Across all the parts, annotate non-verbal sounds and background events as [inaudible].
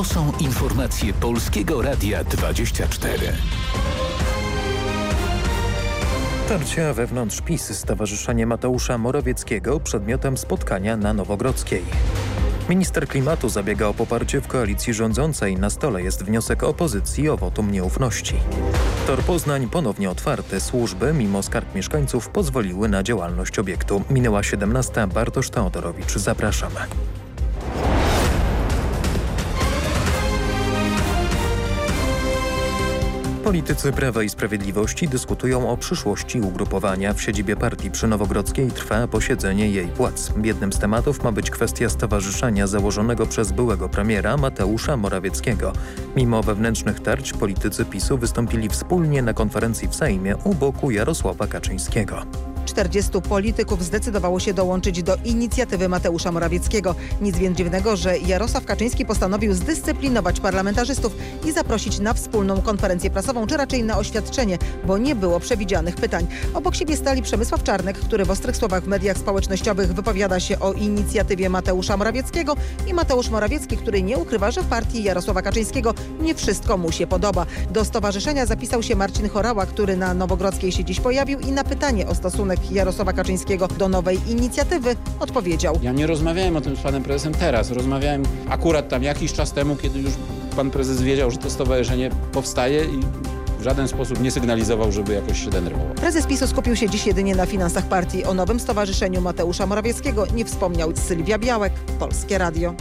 To są informacje Polskiego Radia 24. Tarcia wewnątrz PiS Stowarzyszenie Mateusza Morawieckiego przedmiotem spotkania na Nowogrodzkiej. Minister klimatu zabiega o poparcie w koalicji rządzącej. Na stole jest wniosek opozycji o wotum nieufności. Tor Poznań ponownie otwarty. Służby, mimo skarg mieszkańców, pozwoliły na działalność obiektu. Minęła 17. Bartosz Teodorowicz. Zapraszamy. Politycy Prawa i Sprawiedliwości dyskutują o przyszłości ugrupowania. W siedzibie partii przy Nowogrodzkiej trwa posiedzenie jej władz. Jednym z tematów ma być kwestia stowarzyszenia założonego przez byłego premiera Mateusza Morawieckiego. Mimo wewnętrznych tarć politycy PiSu wystąpili wspólnie na konferencji w Sejmie u boku Jarosława Kaczyńskiego. 40 polityków zdecydowało się dołączyć do inicjatywy Mateusza Morawieckiego. Nic więc dziwnego, że Jarosław Kaczyński postanowił zdyscyplinować parlamentarzystów i zaprosić na wspólną konferencję prasową, czy raczej na oświadczenie, bo nie było przewidzianych pytań. Obok siebie stali Przemysław Czarnek, który w ostrych słowach w mediach społecznościowych wypowiada się o inicjatywie Mateusza Morawieckiego i Mateusz Morawiecki, który nie ukrywa, że w partii Jarosława Kaczyńskiego nie wszystko mu się podoba. Do stowarzyszenia zapisał się Marcin Chorała, który na Nowogrodzkiej się dziś pojawił i na pytanie o stosunek Jarosława Kaczyńskiego do nowej inicjatywy odpowiedział. Ja nie rozmawiałem o tym z panem prezesem teraz. Rozmawiałem akurat tam jakiś czas temu, kiedy już pan prezes wiedział, że to stowarzyszenie powstaje i w żaden sposób nie sygnalizował, żeby jakoś się denerwował. Prezes PiSu skupił się dziś jedynie na finansach partii. O nowym stowarzyszeniu Mateusza Morawieckiego nie wspomniał Sylwia Białek, Polskie Radio.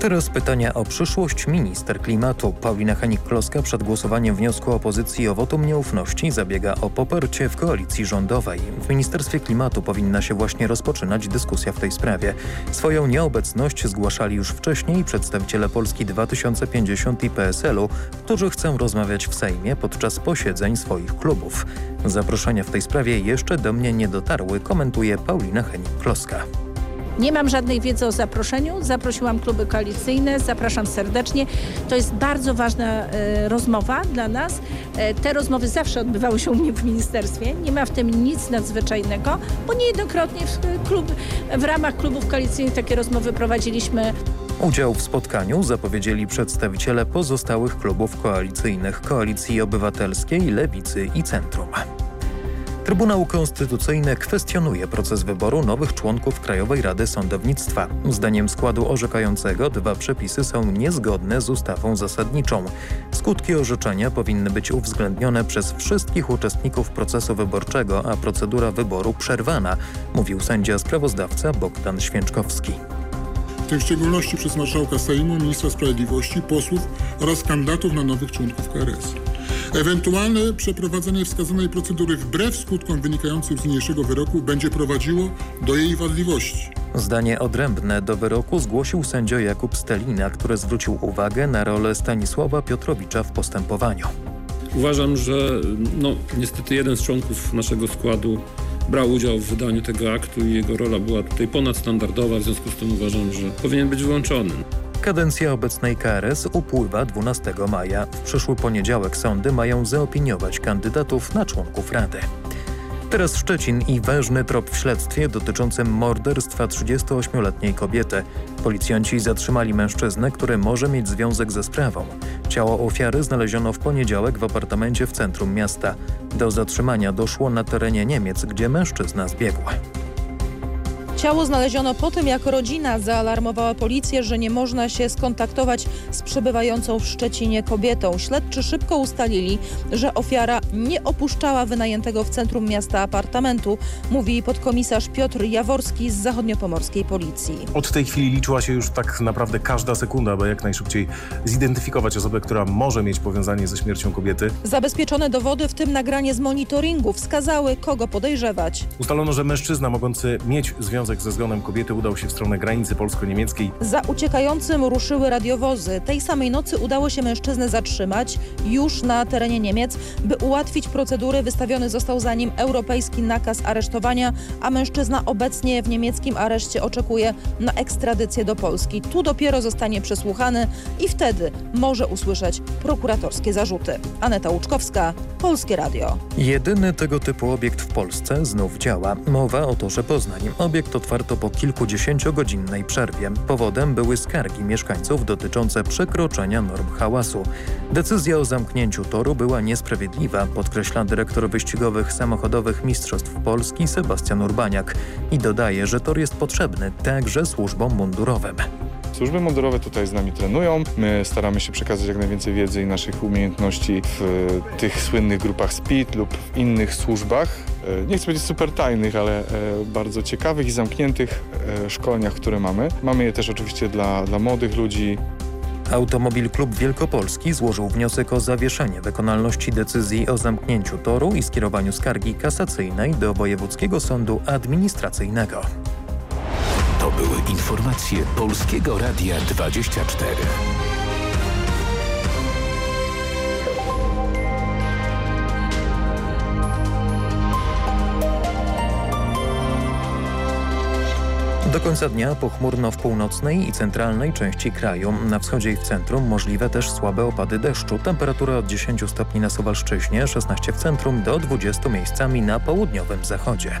Teraz pytania o przyszłość minister klimatu. Paulina Henik-Kloska przed głosowaniem wniosku opozycji o wotum nieufności zabiega o poparcie w koalicji rządowej. W Ministerstwie Klimatu powinna się właśnie rozpoczynać dyskusja w tej sprawie. Swoją nieobecność zgłaszali już wcześniej przedstawiciele Polski 2050 i PSL-u, którzy chcą rozmawiać w Sejmie podczas posiedzeń swoich klubów. Zaproszenia w tej sprawie jeszcze do mnie nie dotarły, komentuje Paulina Henik-Kloska. Nie mam żadnej wiedzy o zaproszeniu. Zaprosiłam kluby koalicyjne, zapraszam serdecznie. To jest bardzo ważna e, rozmowa dla nas. E, te rozmowy zawsze odbywały się u mnie w ministerstwie. Nie ma w tym nic nadzwyczajnego, bo niejednokrotnie w, klub, w ramach klubów koalicyjnych takie rozmowy prowadziliśmy. Udział w spotkaniu zapowiedzieli przedstawiciele pozostałych klubów koalicyjnych Koalicji Obywatelskiej, Lewicy i Centrum. Trybunał Konstytucyjny kwestionuje proces wyboru nowych członków Krajowej Rady Sądownictwa. Zdaniem składu orzekającego dwa przepisy są niezgodne z ustawą zasadniczą. Skutki orzeczenia powinny być uwzględnione przez wszystkich uczestników procesu wyborczego, a procedura wyboru przerwana, mówił sędzia sprawozdawca Bogdan Święczkowski tym w szczególności przez marszałka Sejmu, ministra sprawiedliwości, posłów oraz kandydatów na nowych członków KRS. Ewentualne przeprowadzenie wskazanej procedury wbrew skutkom wynikającym z niniejszego wyroku będzie prowadziło do jej wadliwości. Zdanie odrębne do wyroku zgłosił sędzia Jakub Stelina, który zwrócił uwagę na rolę Stanisława Piotrowicza w postępowaniu. Uważam, że no, niestety jeden z członków naszego składu brał udział w wydaniu tego aktu i jego rola była tutaj ponadstandardowa, w związku z tym uważam, że powinien być wyłączony. Kadencja obecnej KRS upływa 12 maja. W przyszły poniedziałek sądy mają zaopiniować kandydatów na członków Rady. Teraz Szczecin i ważny trop w śledztwie dotyczącym morderstwa 38-letniej kobiety. Policjanci zatrzymali mężczyznę, który może mieć związek ze sprawą. Ciało ofiary znaleziono w poniedziałek w apartamencie w centrum miasta. Do zatrzymania doszło na terenie Niemiec, gdzie mężczyzna zbiegł. Ciało znaleziono po tym, jak rodzina zaalarmowała policję, że nie można się skontaktować z przebywającą w Szczecinie kobietą. Śledczy szybko ustalili, że ofiara nie opuszczała wynajętego w centrum miasta apartamentu, mówi podkomisarz Piotr Jaworski z zachodniopomorskiej policji. Od tej chwili liczyła się już tak naprawdę każda sekunda, by jak najszybciej zidentyfikować osobę, która może mieć powiązanie ze śmiercią kobiety. Zabezpieczone dowody, w tym nagranie z monitoringu, wskazały, kogo podejrzewać. Ustalono, że mężczyzna mogący mieć związek związek ze zgonem kobiety udał się w stronę granicy polsko-niemieckiej. Za uciekającym ruszyły radiowozy. Tej samej nocy udało się mężczyznę zatrzymać już na terenie Niemiec. By ułatwić procedury wystawiony został za nim europejski nakaz aresztowania, a mężczyzna obecnie w niemieckim areszcie oczekuje na ekstradycję do Polski. Tu dopiero zostanie przesłuchany i wtedy może usłyszeć prokuratorskie zarzuty. Aneta Łuczkowska, Polskie Radio. Jedyny tego typu obiekt w Polsce znów działa. Mowa o Torze Poznań. Obiekt otwarto po kilkudziesięciogodzinnej przerwie. Powodem były skargi mieszkańców dotyczące przekroczenia norm hałasu. Decyzja o zamknięciu toru była niesprawiedliwa, podkreśla dyrektor wyścigowych samochodowych Mistrzostw Polski Sebastian Urbaniak i dodaje, że tor jest potrzebny także służbom mundurowym. Służby mundurowe tutaj z nami trenują. My staramy się przekazać jak najwięcej wiedzy i naszych umiejętności w tych słynnych grupach SPID lub w innych służbach. E, nie chcę powiedzieć super tajnych, ale e, bardzo ciekawych i zamkniętych e, szkoleniach, które mamy. Mamy je też oczywiście dla, dla młodych ludzi, Automobil Klub Wielkopolski złożył wniosek o zawieszenie wykonalności decyzji o zamknięciu toru i skierowaniu skargi kasacyjnej do Wojewódzkiego Sądu Administracyjnego. To były informacje Polskiego Radia 24. Do końca dnia pochmurno w północnej i centralnej części kraju. Na wschodzie i w centrum możliwe też słabe opady deszczu. Temperatura od 10 stopni na Suwalszczyźnie, 16 w centrum do 20 miejscami na południowym zachodzie.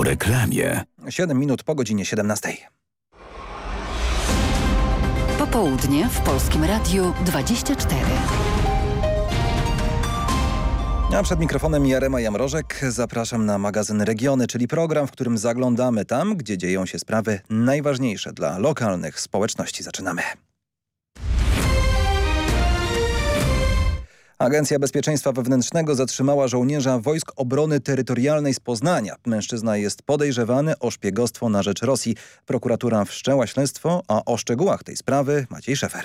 Po reklamie. 7 minut po godzinie 17. Popołudnie w Polskim Radiu 24. A przed mikrofonem Jarema Jamrożek zapraszam na magazyn Regiony, czyli program, w którym zaglądamy tam, gdzie dzieją się sprawy najważniejsze dla lokalnych społeczności. Zaczynamy. Agencja Bezpieczeństwa Wewnętrznego zatrzymała żołnierza Wojsk Obrony Terytorialnej z Poznania. Mężczyzna jest podejrzewany o szpiegostwo na rzecz Rosji. Prokuratura wszczęła śledztwo, a o szczegółach tej sprawy Maciej Szefer.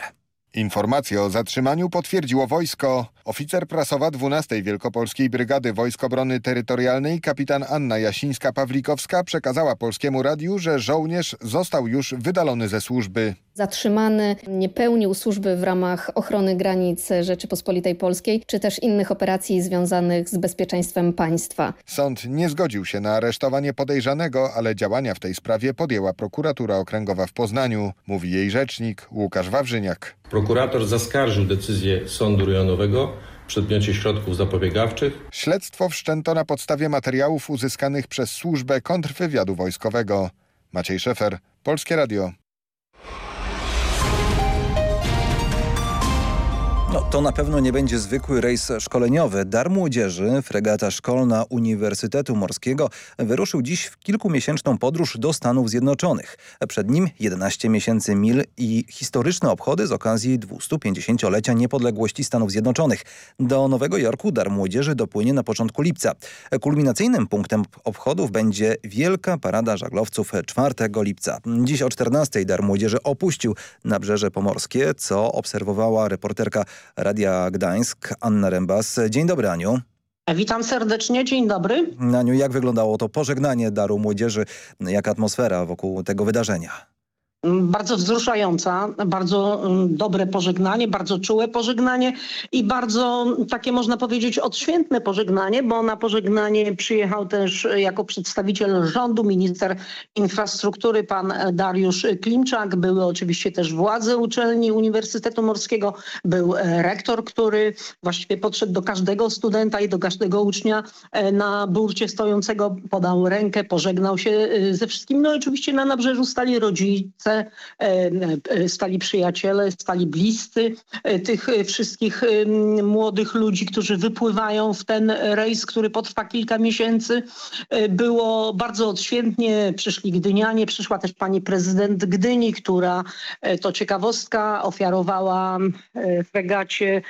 Informację o zatrzymaniu potwierdziło wojsko. Oficer prasowa 12 Wielkopolskiej Brygady Wojsk Obrony Terytorialnej kapitan Anna Jasińska-Pawlikowska przekazała Polskiemu Radiu, że żołnierz został już wydalony ze służby. Zatrzymany nie pełnił służby w ramach ochrony granic Rzeczypospolitej Polskiej, czy też innych operacji związanych z bezpieczeństwem państwa. Sąd nie zgodził się na aresztowanie podejrzanego, ale działania w tej sprawie podjęła prokuratura okręgowa w Poznaniu, mówi jej rzecznik Łukasz Wawrzyniak. Prokurator zaskarżył decyzję sądu rejonowego w przedmiocie środków zapobiegawczych. Śledztwo wszczęto na podstawie materiałów uzyskanych przez służbę kontrwywiadu wojskowego. Maciej Szefer, Polskie Radio. No, to na pewno nie będzie zwykły rejs szkoleniowy. Dar Młodzieży, fregata szkolna Uniwersytetu Morskiego, wyruszył dziś w kilkumiesięczną podróż do Stanów Zjednoczonych. Przed nim 11 miesięcy mil i historyczne obchody z okazji 250-lecia niepodległości Stanów Zjednoczonych. Do Nowego Jorku Dar Młodzieży dopłynie na początku lipca. Kulminacyjnym punktem obchodów będzie Wielka Parada Żaglowców 4 lipca. Dziś o 14 Dar Młodzieży opuścił Nabrzeże Pomorskie, co obserwowała reporterka Radia Gdańsk, Anna Rembas. Dzień dobry, Aniu. Witam serdecznie, dzień dobry. Aniu, jak wyglądało to pożegnanie Daru Młodzieży? Jak atmosfera wokół tego wydarzenia? Bardzo wzruszająca, bardzo dobre pożegnanie, bardzo czułe pożegnanie i bardzo takie można powiedzieć odświętne pożegnanie, bo na pożegnanie przyjechał też jako przedstawiciel rządu minister infrastruktury pan Dariusz Klimczak. Były oczywiście też władze uczelni Uniwersytetu Morskiego, był rektor, który właściwie podszedł do każdego studenta i do każdego ucznia na burcie stojącego, podał rękę, pożegnał się ze wszystkim. No i oczywiście na nabrzeżu stali rodzice, stale, stali przyjaciele, stali bliscy tych wszystkich młodych ludzi, którzy wypływają w ten rejs, który potrwa kilka miesięcy. Było bardzo odświętnie, przyszli Gdynianie, przyszła też pani prezydent Gdyni, która to ciekawostka ofiarowała fregacie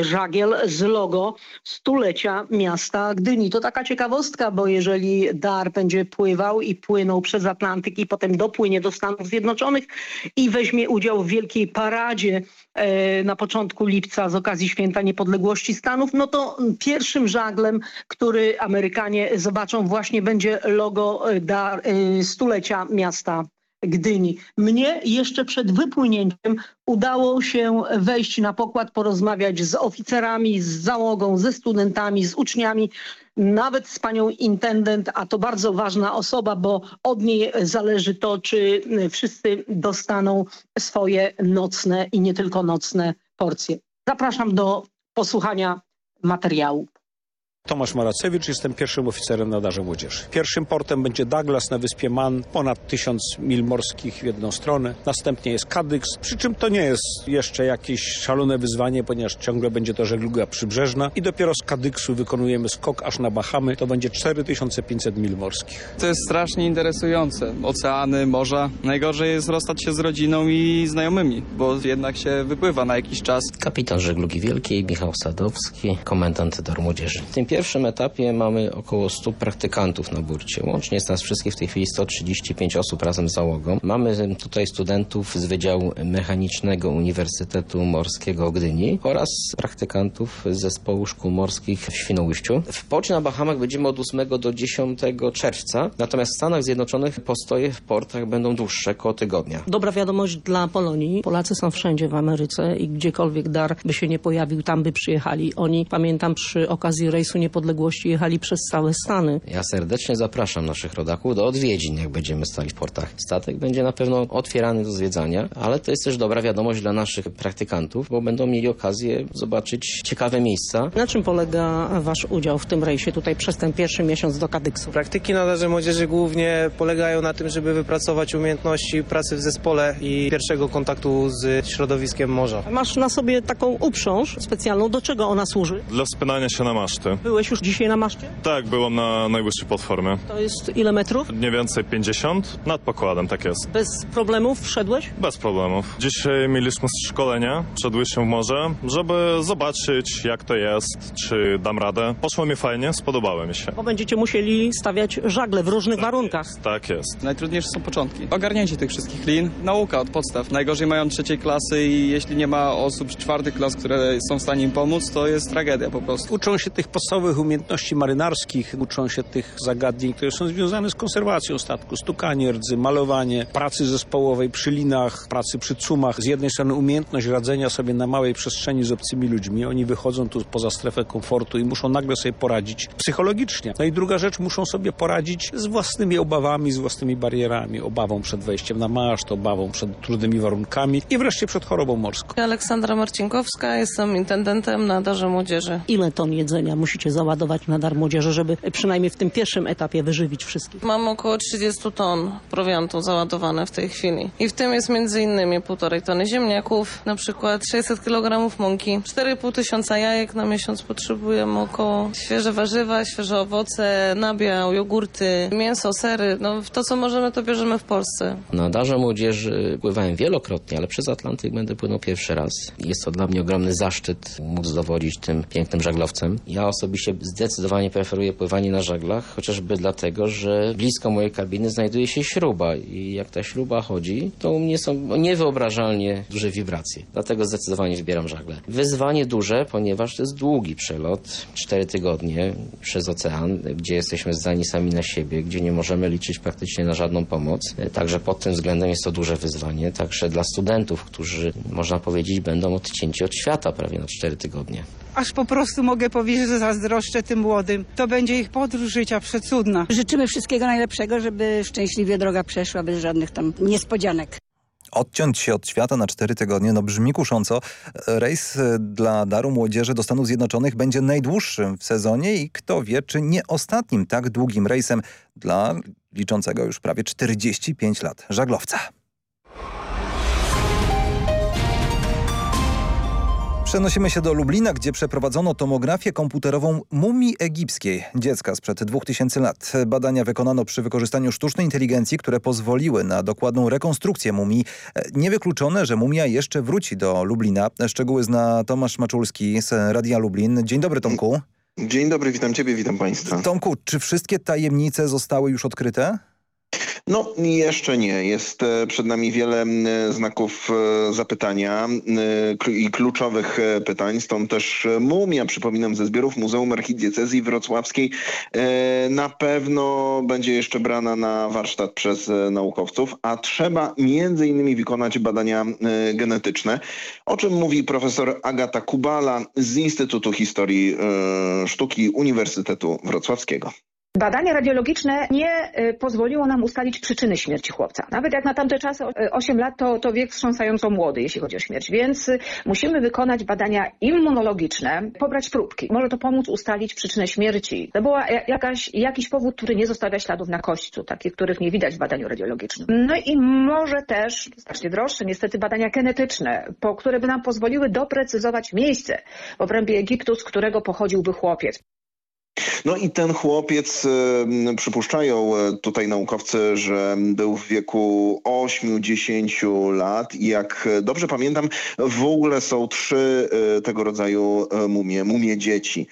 Żagiel z logo stulecia miasta Gdyni. To taka ciekawostka, bo jeżeli Dar będzie pływał i płynął przez Atlantyk i potem dopłynie do Stanów Zjednoczonych i weźmie udział w wielkiej paradzie e, na początku lipca z okazji Święta Niepodległości Stanów, no to pierwszym żaglem, który Amerykanie zobaczą właśnie będzie logo e, e, stulecia miasta Gdyni. Mnie jeszcze przed wypłynięciem udało się wejść na pokład, porozmawiać z oficerami, z załogą, ze studentami, z uczniami, nawet z panią intendent, a to bardzo ważna osoba, bo od niej zależy to, czy wszyscy dostaną swoje nocne i nie tylko nocne porcje. Zapraszam do posłuchania materiału. Tomasz Maracewicz, jestem pierwszym oficerem na Darze Młodzieży. Pierwszym portem będzie Douglas na wyspie Man, ponad tysiąc mil morskich w jedną stronę. Następnie jest Kadyks, przy czym to nie jest jeszcze jakieś szalone wyzwanie, ponieważ ciągle będzie to żegluga przybrzeżna i dopiero z Kadyksu wykonujemy skok aż na Bahamy, to będzie 4500 mil morskich. To jest strasznie interesujące. Oceany, morza. Najgorzej jest rozstać się z rodziną i znajomymi, bo jednak się wypływa na jakiś czas. Kapitan żeglugi wielkiej Michał Sadowski, komendant Dar Młodzieży. Tym pierwszym etapie mamy około 100 praktykantów na burcie. Łącznie jest nas wszystkich w tej chwili 135 osób razem z załogą. Mamy tutaj studentów z Wydziału Mechanicznego Uniwersytetu Morskiego Gdyni oraz praktykantów z Zespołu Szkół Morskich w Świnoujściu. W porcie na Bahamach będziemy od 8 do 10 czerwca, natomiast w Stanach Zjednoczonych postoje w portach będą dłuższe, około tygodnia. Dobra wiadomość dla Polonii. Polacy są wszędzie w Ameryce i gdziekolwiek dar by się nie pojawił, tam by przyjechali. Oni, pamiętam, przy okazji rejsu Niepodległości jechali przez całe Stany. Ja serdecznie zapraszam naszych rodaków do odwiedzin, jak będziemy stali w portach. Statek będzie na pewno otwierany do zwiedzania, ale to jest też dobra wiadomość dla naszych praktykantów, bo będą mieli okazję zobaczyć ciekawe miejsca. Na czym polega Wasz udział w tym rejsie tutaj przez ten pierwszy miesiąc do Kadyksu? Praktyki na Darze Młodzieży głównie polegają na tym, żeby wypracować umiejętności pracy w zespole i pierwszego kontaktu z środowiskiem morza. Masz na sobie taką uprząż specjalną. Do czego ona służy? Dla wspinania się na maszty. Byłeś już dzisiaj na maszcie? Tak, byłam na najwyższej platformie. To jest ile metrów? Mniej więcej 50. Nad pokładem, tak jest. Bez problemów wszedłeś? Bez problemów. Dzisiaj mieliśmy szkolenie przed wyjściem w morze, żeby zobaczyć jak to jest, czy dam radę. Poszło mi fajnie, spodobało mi się. Bo będziecie musieli stawiać żagle w różnych warunkach. Tak jest. Najtrudniejsze są początki. Ogarnięcie tych wszystkich lin, nauka od podstaw. Najgorzej mają trzeciej klasy i jeśli nie ma osób z czwartych klas, które są w stanie im pomóc, to jest tragedia po prostu. Uczą się tych podstawowych umiejętności marynarskich, uczą się tych zagadnień, które są związane z konserwacją statku, stukanie rdzy, malowanie, pracy zespołowej przy linach, pracy przy cumach. Z jednej strony umiejętność radzenia sobie na małej przestrzeni z obcymi ludźmi. Oni wychodzą tu poza strefę komfortu i muszą nagle sobie poradzić psychologicznie. No i druga rzecz, muszą sobie poradzić z własnymi obawami, z własnymi barierami. Obawą przed wejściem na maszt, obawą przed trudnymi warunkami i wreszcie przed chorobą morską. Aleksandra Marcinkowska, jestem intendentem na Darze Młodzieży. Ile ton jedzenia musicie załadować na Dar Młodzieży, żeby przynajmniej w tym pierwszym etapie wyżywić wszystkich? Mam około 30 ton prowiantu załadowane w tej chwili. I w tym jest między innymi półtorej tony ziemniaków, na przykład 600 kg mąki, 4,5 tysiąca jajek na miesiąc potrzebujemy około, świeże warzywa, świeże owoce, nabiał, jogurty, mięso, sery. No to co możemy to bierzemy w Polsce. Na Darze Młodzieży pływałem wielokrotnie, ale przez Atlantyk będę płynął pierwszy raz. Jest to dla mnie ogromny zaszczyt móc dowodzić tym pięknym żaglowcem. Ja osobiście zdecydowanie preferuję pływanie na żaglach, chociażby dlatego, że blisko mojej kabiny znajduje się śruba i jak ta śruba chodzi, to u mnie są niewyobrażalnie duże wibracje. Dlatego zdecydowanie wybieram żagle. Wyzwanie duże, ponieważ to jest długi przelot, cztery tygodnie przez ocean, gdzie jesteśmy zdani sami na siebie, gdzie nie możemy liczyć praktycznie na żadną pomoc. Także pod tym względem jest to duże wyzwanie. Także dla studentów, którzy można powiedzieć będą odcięci od świata prawie na cztery tygodnie. Aż po prostu mogę powiedzieć, że zazdroszczę tym młodym. To będzie ich podróż życia przecudna. Życzymy wszystkiego najlepszego, żeby szczęśliwie droga przeszła bez żadnych tam niespodzianek. Odciąć się od świata na cztery tygodnie, no brzmi kusząco. Rejs dla Daru Młodzieży do Stanów Zjednoczonych będzie najdłuższym w sezonie i kto wie, czy nie ostatnim tak długim rejsem dla liczącego już prawie 45 lat żaglowca. Przenosimy się do Lublina, gdzie przeprowadzono tomografię komputerową mumii egipskiej, dziecka sprzed 2000 lat. Badania wykonano przy wykorzystaniu sztucznej inteligencji, które pozwoliły na dokładną rekonstrukcję mumii. Niewykluczone, że mumia jeszcze wróci do Lublina. Szczegóły zna Tomasz Maczulski z Radia Lublin. Dzień dobry Tomku. Dzień dobry, witam ciebie, witam państwa. Tomku, czy wszystkie tajemnice zostały już odkryte? No jeszcze nie. Jest e, przed nami wiele znaków e, zapytania e, i kluczowych pytań. Stąd też mumia, przypominam, ze zbiorów Muzeum Archidiecezji Wrocławskiej na pewno będzie jeszcze brana na warsztat przez naukowców, a trzeba między innymi wykonać badania genetyczne, o czym mówi profesor Agata Kubala z Instytutu Historii Sztuki Uniwersytetu Wrocławskiego. Badanie radiologiczne nie y, pozwoliło nam ustalić przyczyny śmierci chłopca. Nawet jak na tamte czasy 8 lat to, to wiek wstrząsająco młody, jeśli chodzi o śmierć. Więc y, musimy wykonać badania immunologiczne, pobrać próbki. Może to pomóc ustalić przyczynę śmierci. To był jakaś, jakiś powód, który nie zostawia śladów na kośćcu, takich, których nie widać w badaniu radiologicznym. No i może też, znacznie droższe niestety, badania genetyczne, po, które by nam pozwoliły doprecyzować miejsce w obrębie Egiptu, z którego pochodziłby chłopiec. No i ten chłopiec, przypuszczają e, tutaj naukowcy, że był w wieku 8-10 lat i jak dobrze pamiętam, w ogóle są trzy tego rodzaju mumie, mumie dzieci.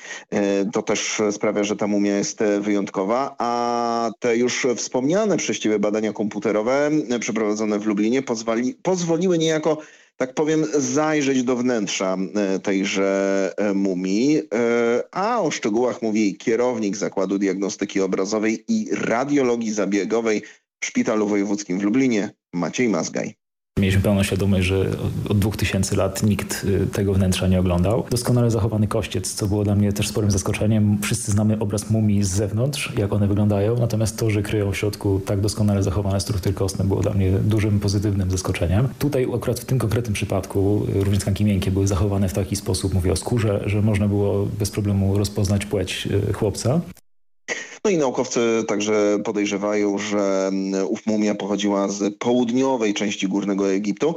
To też sprawia, że ta mumia jest wyjątkowa, a te już wspomniane przez Ciebie badania komputerowe przeprowadzone w Lublinie pozwoli, pozwoliły niejako tak powiem, zajrzeć do wnętrza e, tejże e, mumii, e, a o szczegółach mówi kierownik Zakładu Diagnostyki Obrazowej i Radiologii Zabiegowej w Szpitalu Wojewódzkim w Lublinie, Maciej Mazgaj. Mieliśmy pełną świadomość, że od 2000 lat nikt y, tego wnętrza nie oglądał. Doskonale zachowany kościec, co było dla mnie też sporym zaskoczeniem. Wszyscy znamy obraz mumii z zewnątrz, jak one wyglądają, natomiast to, że kryją w środku tak doskonale zachowane struktury kostne było dla mnie dużym pozytywnym zaskoczeniem. Tutaj akurat w tym konkretnym przypadku y, również tkanki miękkie były zachowane w taki sposób, mówię o skórze, że można było bez problemu rozpoznać płeć y, chłopca. No i naukowcy także podejrzewają, że mm, ów mumia pochodziła z południowej części Górnego Egiptu.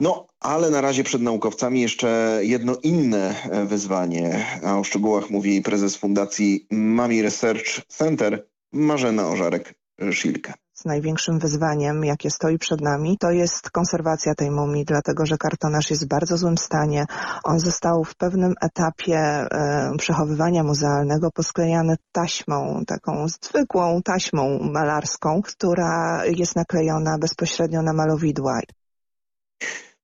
No, ale na razie przed naukowcami jeszcze jedno inne e, wyzwanie, a o szczegółach mówi prezes fundacji Mami Research Center Marzena Ożarek-Szilkę największym wyzwaniem, jakie stoi przed nami, to jest konserwacja tej mumii, dlatego że kartonaż jest w bardzo złym stanie. On został w pewnym etapie e, przechowywania muzealnego posklejany taśmą, taką zwykłą taśmą malarską, która jest naklejona bezpośrednio na malowidła.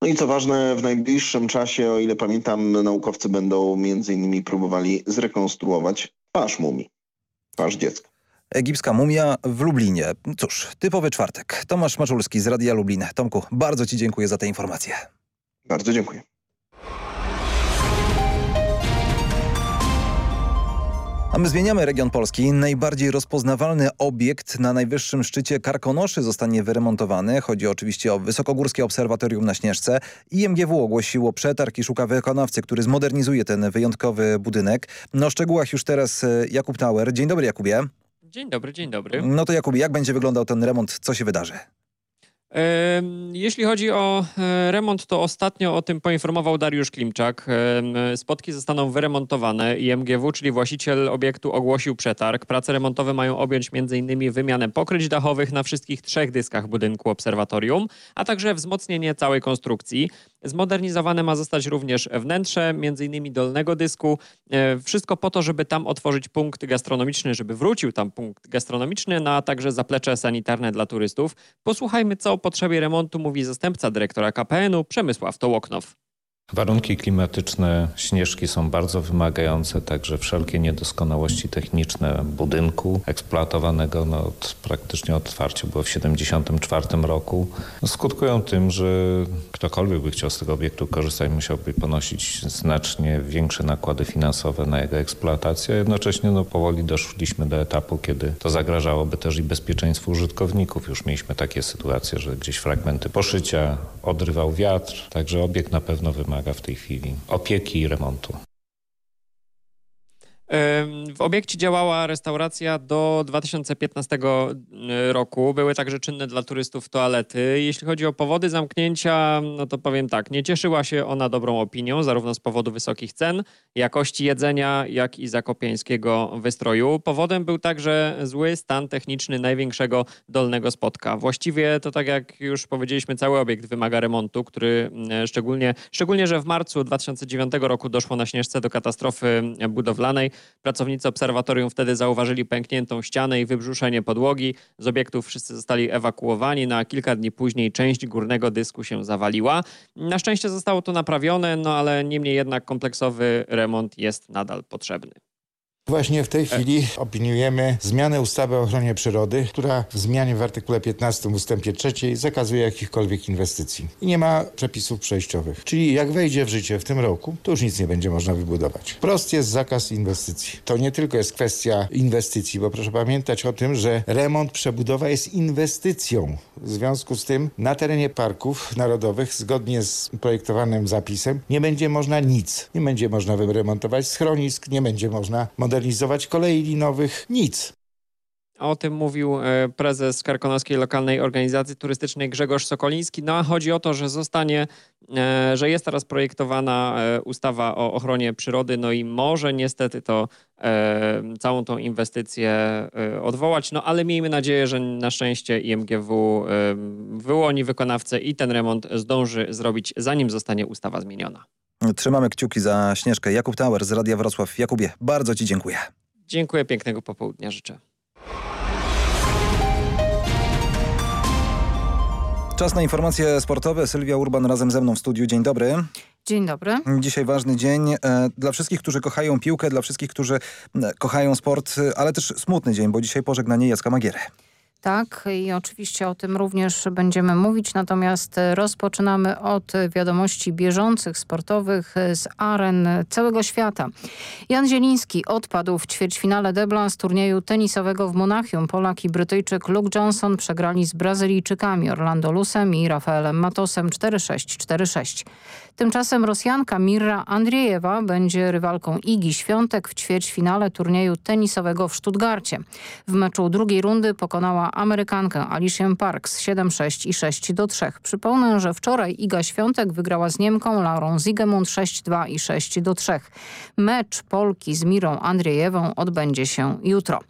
No i co ważne, w najbliższym czasie, o ile pamiętam, naukowcy będą między innymi próbowali zrekonstruować twarz mumii, twarz dziecka. Egipska mumia w Lublinie. Cóż, typowy czwartek. Tomasz Maczulski z Radia Lublin. Tomku, bardzo Ci dziękuję za te informacje. Bardzo dziękuję. A my zmieniamy region Polski. Najbardziej rozpoznawalny obiekt na najwyższym szczycie Karkonoszy zostanie wyremontowany. Chodzi oczywiście o Wysokogórskie Obserwatorium na Śnieżce. IMGW ogłosiło przetarg i szuka wykonawcy, który zmodernizuje ten wyjątkowy budynek. No o szczegółach już teraz e, Jakub Tauer. Dzień dobry Jakubie. Dzień dobry, dzień dobry. No to Jakub, jak będzie wyglądał ten remont? Co się wydarzy? Jeśli chodzi o e, remont, to ostatnio o tym poinformował Dariusz Klimczak. Spotki zostaną wyremontowane. IMGW, czyli właściciel obiektu, ogłosił przetarg. Prace remontowe mają objąć m.in. wymianę pokryć dachowych na wszystkich trzech dyskach budynku obserwatorium, a także wzmocnienie całej konstrukcji. Zmodernizowane ma zostać również wnętrze, m.in. dolnego dysku. E, wszystko po to, żeby tam otworzyć punkt gastronomiczny, żeby wrócił tam punkt gastronomiczny, no a także zaplecze sanitarne dla turystów. Posłuchajmy, co potrzebie remontu mówi zastępca dyrektora KPN-u Przemysław Tołoknow. Warunki klimatyczne Śnieżki są bardzo wymagające, także wszelkie niedoskonałości techniczne budynku eksploatowanego no, od, praktycznie otwarcia było w 1974 roku no, skutkują tym, że ktokolwiek by chciał z tego obiektu korzystać musiałby ponosić znacznie większe nakłady finansowe na jego eksploatację. Jednocześnie no, powoli doszliśmy do etapu, kiedy to zagrażałoby też i bezpieczeństwu użytkowników. Już mieliśmy takie sytuacje, że gdzieś fragmenty poszycia odrywał wiatr, także obiekt na pewno wymaga wymaga w tej chwili opieki i remontu. W obiekcie działała restauracja do 2015 roku. Były także czynne dla turystów toalety. Jeśli chodzi o powody zamknięcia, no to powiem tak, nie cieszyła się ona dobrą opinią, zarówno z powodu wysokich cen, jakości jedzenia, jak i zakopieńskiego wystroju. Powodem był także zły stan techniczny największego dolnego spotka. Właściwie to tak jak już powiedzieliśmy, cały obiekt wymaga remontu, który szczególnie, szczególnie że w marcu 2009 roku doszło na Śnieżce do katastrofy budowlanej. Pracownicy obserwatorium wtedy zauważyli pękniętą ścianę i wybrzuszenie podłogi. Z obiektów wszyscy zostali ewakuowani. Na kilka dni później część górnego dysku się zawaliła. Na szczęście zostało to naprawione, no ale niemniej jednak kompleksowy remont jest nadal potrzebny. Właśnie w tej chwili opiniujemy zmianę ustawy o ochronie przyrody, która w zmianie w artykule 15 ustępie 3 zakazuje jakichkolwiek inwestycji i nie ma przepisów przejściowych. Czyli jak wejdzie w życie w tym roku, to już nic nie będzie można wybudować. Prost jest zakaz inwestycji. To nie tylko jest kwestia inwestycji, bo proszę pamiętać o tym, że remont, przebudowa jest inwestycją. W związku z tym na terenie parków narodowych, zgodnie z projektowanym zapisem, nie będzie można nic. Nie będzie można wyremontować schronisk, nie będzie można modernizować kolei linowych, nic. O tym mówił e, prezes Karkonoskiej Lokalnej Organizacji Turystycznej Grzegorz Sokoliński. No a chodzi o to, że zostanie, e, że jest teraz projektowana e, ustawa o ochronie przyrody, no i może niestety to całą tą inwestycję odwołać, no ale miejmy nadzieję, że na szczęście IMGW wyłoni wykonawcę i ten remont zdąży zrobić, zanim zostanie ustawa zmieniona. Trzymamy kciuki za Śnieżkę. Jakub Tauer z Radia Wrocław. Jakubie, bardzo Ci dziękuję. Dziękuję, pięknego popołudnia życzę. Czas na informacje sportowe. Sylwia Urban razem ze mną w studiu. Dzień dobry. Dzień dobry. Dzisiaj ważny dzień e, dla wszystkich, którzy kochają piłkę, dla wszystkich, którzy e, kochają sport, e, ale też smutny dzień, bo dzisiaj pożegnanie Jacka Magiery. Tak, i oczywiście o tym również będziemy mówić, natomiast rozpoczynamy od wiadomości bieżących, sportowych z aren całego świata. Jan Zieliński odpadł w ćwierćfinale debla z turnieju tenisowego w Monachium. Polak i Brytyjczyk Luke Johnson przegrali z Brazylijczykami Orlando Lusem i Rafaelem Matosem 4-6, 4-6. Tymczasem Rosjanka Mirra Andriejewa będzie rywalką Igi Świątek w ćwierćfinale turnieju tenisowego w Stuttgarcie. W meczu drugiej rundy pokonała Amerykankę Alicia Parks 7-6 i 6-3. Przypomnę, że wczoraj Iga Świątek wygrała z Niemką Laurą Zigemund 6-2 i 6-3. Mecz Polki z Mirą Andrzejewą odbędzie się jutro.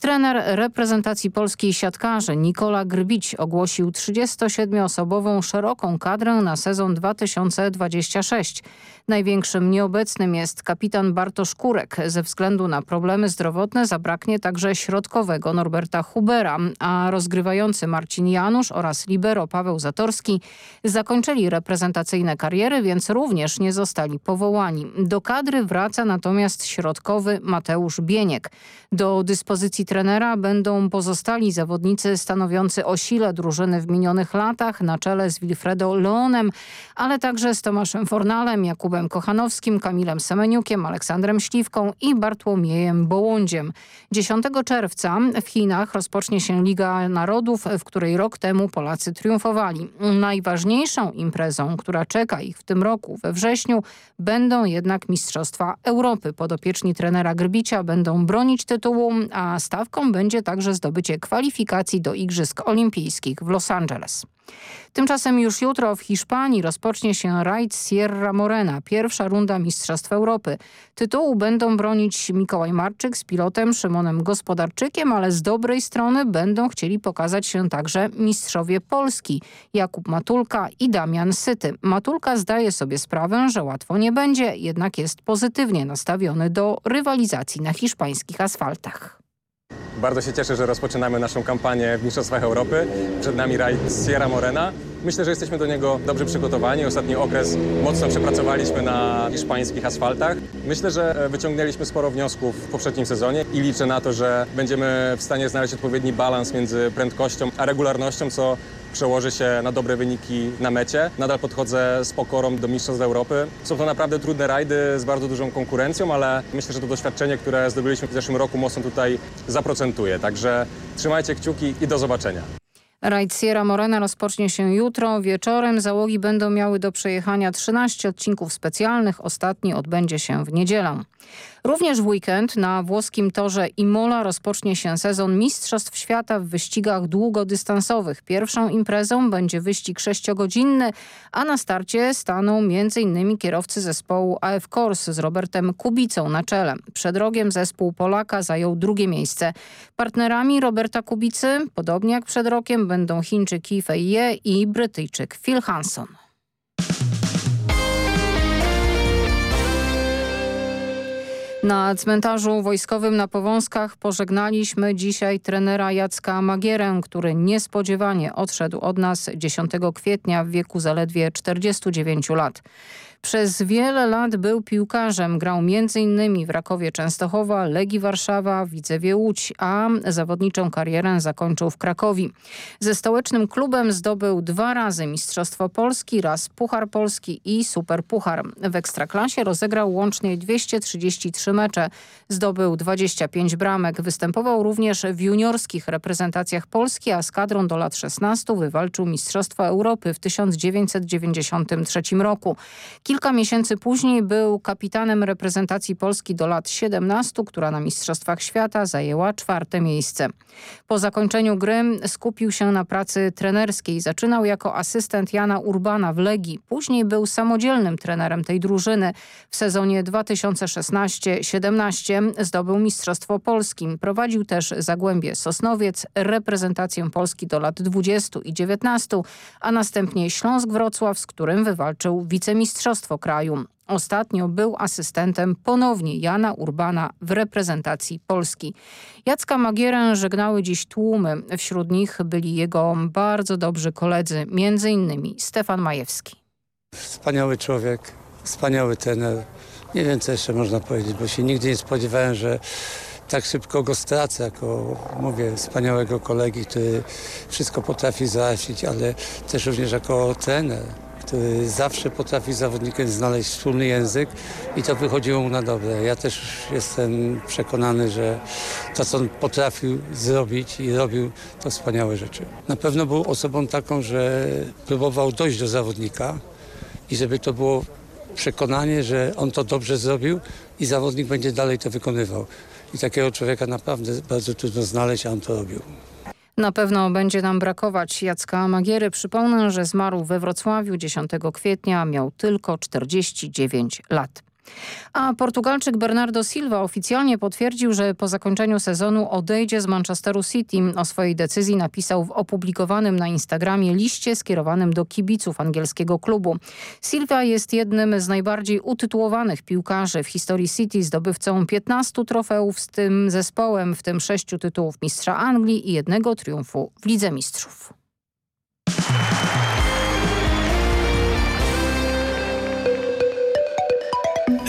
Trener reprezentacji polskiej siatkarzy Nikola Grbić ogłosił 37-osobową szeroką kadrę na sezon 2026. Największym nieobecnym jest kapitan Bartosz Kurek. Ze względu na problemy zdrowotne zabraknie także środkowego Norberta Hubera, a rozgrywający Marcin Janusz oraz libero Paweł Zatorski zakończyli reprezentacyjne kariery, więc również nie zostali powołani. Do kadry wraca natomiast środkowy Mateusz Bieniek. Do dyspozycji trenera będą pozostali zawodnicy stanowiący o sile drużyny w minionych latach na czele z Wilfredo Leonem, ale także z Tomaszem Fornalem, Jakubem Kochanowskim, Kamilem Semeniukiem, Aleksandrem Śliwką i Bartłomiejem Bołądziem. 10 czerwca w Chinach rozpocznie się Liga Narodów, w której rok temu Polacy triumfowali. Najważniejszą imprezą, która czeka ich w tym roku we wrześniu będą jednak Mistrzostwa Europy. Podopieczni trenera Grbicia będą bronić tytułu, a stawką będzie także zdobycie kwalifikacji do Igrzysk Olimpijskich w Los Angeles. Tymczasem już jutro w Hiszpanii rozpocznie się rajd Sierra Morena, pierwsza runda Mistrzostw Europy. Tytułu będą bronić Mikołaj Marczyk z pilotem Szymonem Gospodarczykiem, ale z dobrej strony będą chcieli pokazać się także mistrzowie Polski Jakub Matulka i Damian Syty. Matulka zdaje sobie sprawę, że łatwo nie będzie, jednak jest pozytywnie nastawiony do rywalizacji na hiszpańskich asfaltach. Bardzo się cieszę, że rozpoczynamy naszą kampanię w Mistrzostwach Europy. Przed nami rajd Sierra Morena. Myślę, że jesteśmy do niego dobrze przygotowani. Ostatni okres mocno przepracowaliśmy na hiszpańskich asfaltach. Myślę, że wyciągnęliśmy sporo wniosków w poprzednim sezonie i liczę na to, że będziemy w stanie znaleźć odpowiedni balans między prędkością a regularnością, co przełoży się na dobre wyniki na mecie. Nadal podchodzę z pokorą do Mistrzostw Europy. Są to naprawdę trudne rajdy z bardzo dużą konkurencją, ale myślę, że to doświadczenie, które zdobyliśmy w zeszłym roku mocno tutaj zaprocentuje. Także trzymajcie kciuki i do zobaczenia. Rajd Sierra Morena rozpocznie się jutro. Wieczorem załogi będą miały do przejechania 13 odcinków specjalnych. Ostatni odbędzie się w niedzielę. Również w weekend na włoskim torze Imola rozpocznie się sezon Mistrzostw Świata w wyścigach długodystansowych. Pierwszą imprezą będzie wyścig sześciogodzinny, a na starcie staną m.in. kierowcy zespołu AF Corse z Robertem Kubicą na czele. Przed rogiem zespół Polaka zajął drugie miejsce. Partnerami Roberta Kubicy, podobnie jak przed rokiem, będą Chińczyk Fei i Brytyjczyk Phil Hanson. Na cmentarzu wojskowym na Powązkach pożegnaliśmy dzisiaj trenera Jacka Magierę, który niespodziewanie odszedł od nas 10 kwietnia w wieku zaledwie 49 lat. Przez wiele lat był piłkarzem, grał m.in. w Rakowie Częstochowa, Legii Warszawa, Widzewie Łódź, a zawodniczą karierę zakończył w Krakowie. Ze stołecznym klubem zdobył dwa razy Mistrzostwo Polski, raz Puchar Polski i Superpuchar. W Ekstraklasie rozegrał łącznie 233 mecze, zdobył 25 bramek, występował również w juniorskich reprezentacjach Polski, a z kadrą do lat 16 wywalczył Mistrzostwa Europy w 1993 roku. Kilka miesięcy później był kapitanem reprezentacji Polski do lat 17, która na Mistrzostwach Świata zajęła czwarte miejsce. Po zakończeniu gry skupił się na pracy trenerskiej. Zaczynał jako asystent Jana Urbana w Legii. Później był samodzielnym trenerem tej drużyny. W sezonie 2016-17 zdobył Mistrzostwo Polski. Prowadził też Zagłębie Sosnowiec, reprezentację Polski do lat 20 i 19, a następnie Śląsk Wrocław, z którym wywalczył wicemistrzostwo kraju. Ostatnio był asystentem ponownie Jana Urbana w reprezentacji Polski. Jacka Magierę żegnały dziś tłumy. Wśród nich byli jego bardzo dobrzy koledzy, innymi Stefan Majewski. Wspaniały człowiek, wspaniały trener. Nie wiem, co jeszcze można powiedzieć, bo się nigdy nie spodziewałem, że tak szybko go stracę, jako, mówię, wspaniałego kolegi, który wszystko potrafi załatwić, ale też również jako trener który zawsze potrafi z zawodnikiem znaleźć wspólny język i to wychodziło mu na dobre. Ja też jestem przekonany, że to, co on potrafił zrobić i robił, to wspaniałe rzeczy. Na pewno był osobą taką, że próbował dojść do zawodnika i żeby to było przekonanie, że on to dobrze zrobił i zawodnik będzie dalej to wykonywał. I takiego człowieka naprawdę bardzo trudno znaleźć, a on to robił. Na pewno będzie nam brakować Jacka Magiery. Przypomnę, że zmarł we Wrocławiu 10 kwietnia, miał tylko 49 lat. A Portugalczyk Bernardo Silva oficjalnie potwierdził, że po zakończeniu sezonu odejdzie z Manchesteru City. O swojej decyzji napisał w opublikowanym na Instagramie liście skierowanym do kibiców angielskiego klubu. Silva jest jednym z najbardziej utytułowanych piłkarzy w historii City, zdobywcą 15 trofeów z tym zespołem, w tym 6 tytułów mistrza Anglii i jednego triumfu w Lidze Mistrzów.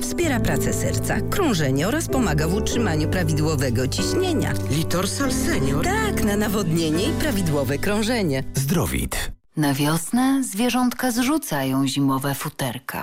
wspiera pracę serca, krążenie oraz pomaga w utrzymaniu prawidłowego ciśnienia. Litorsal Senior? Tak, na nawodnienie i prawidłowe krążenie. Zdrowit. Na wiosnę zwierzątka zrzucają zimowe futerka.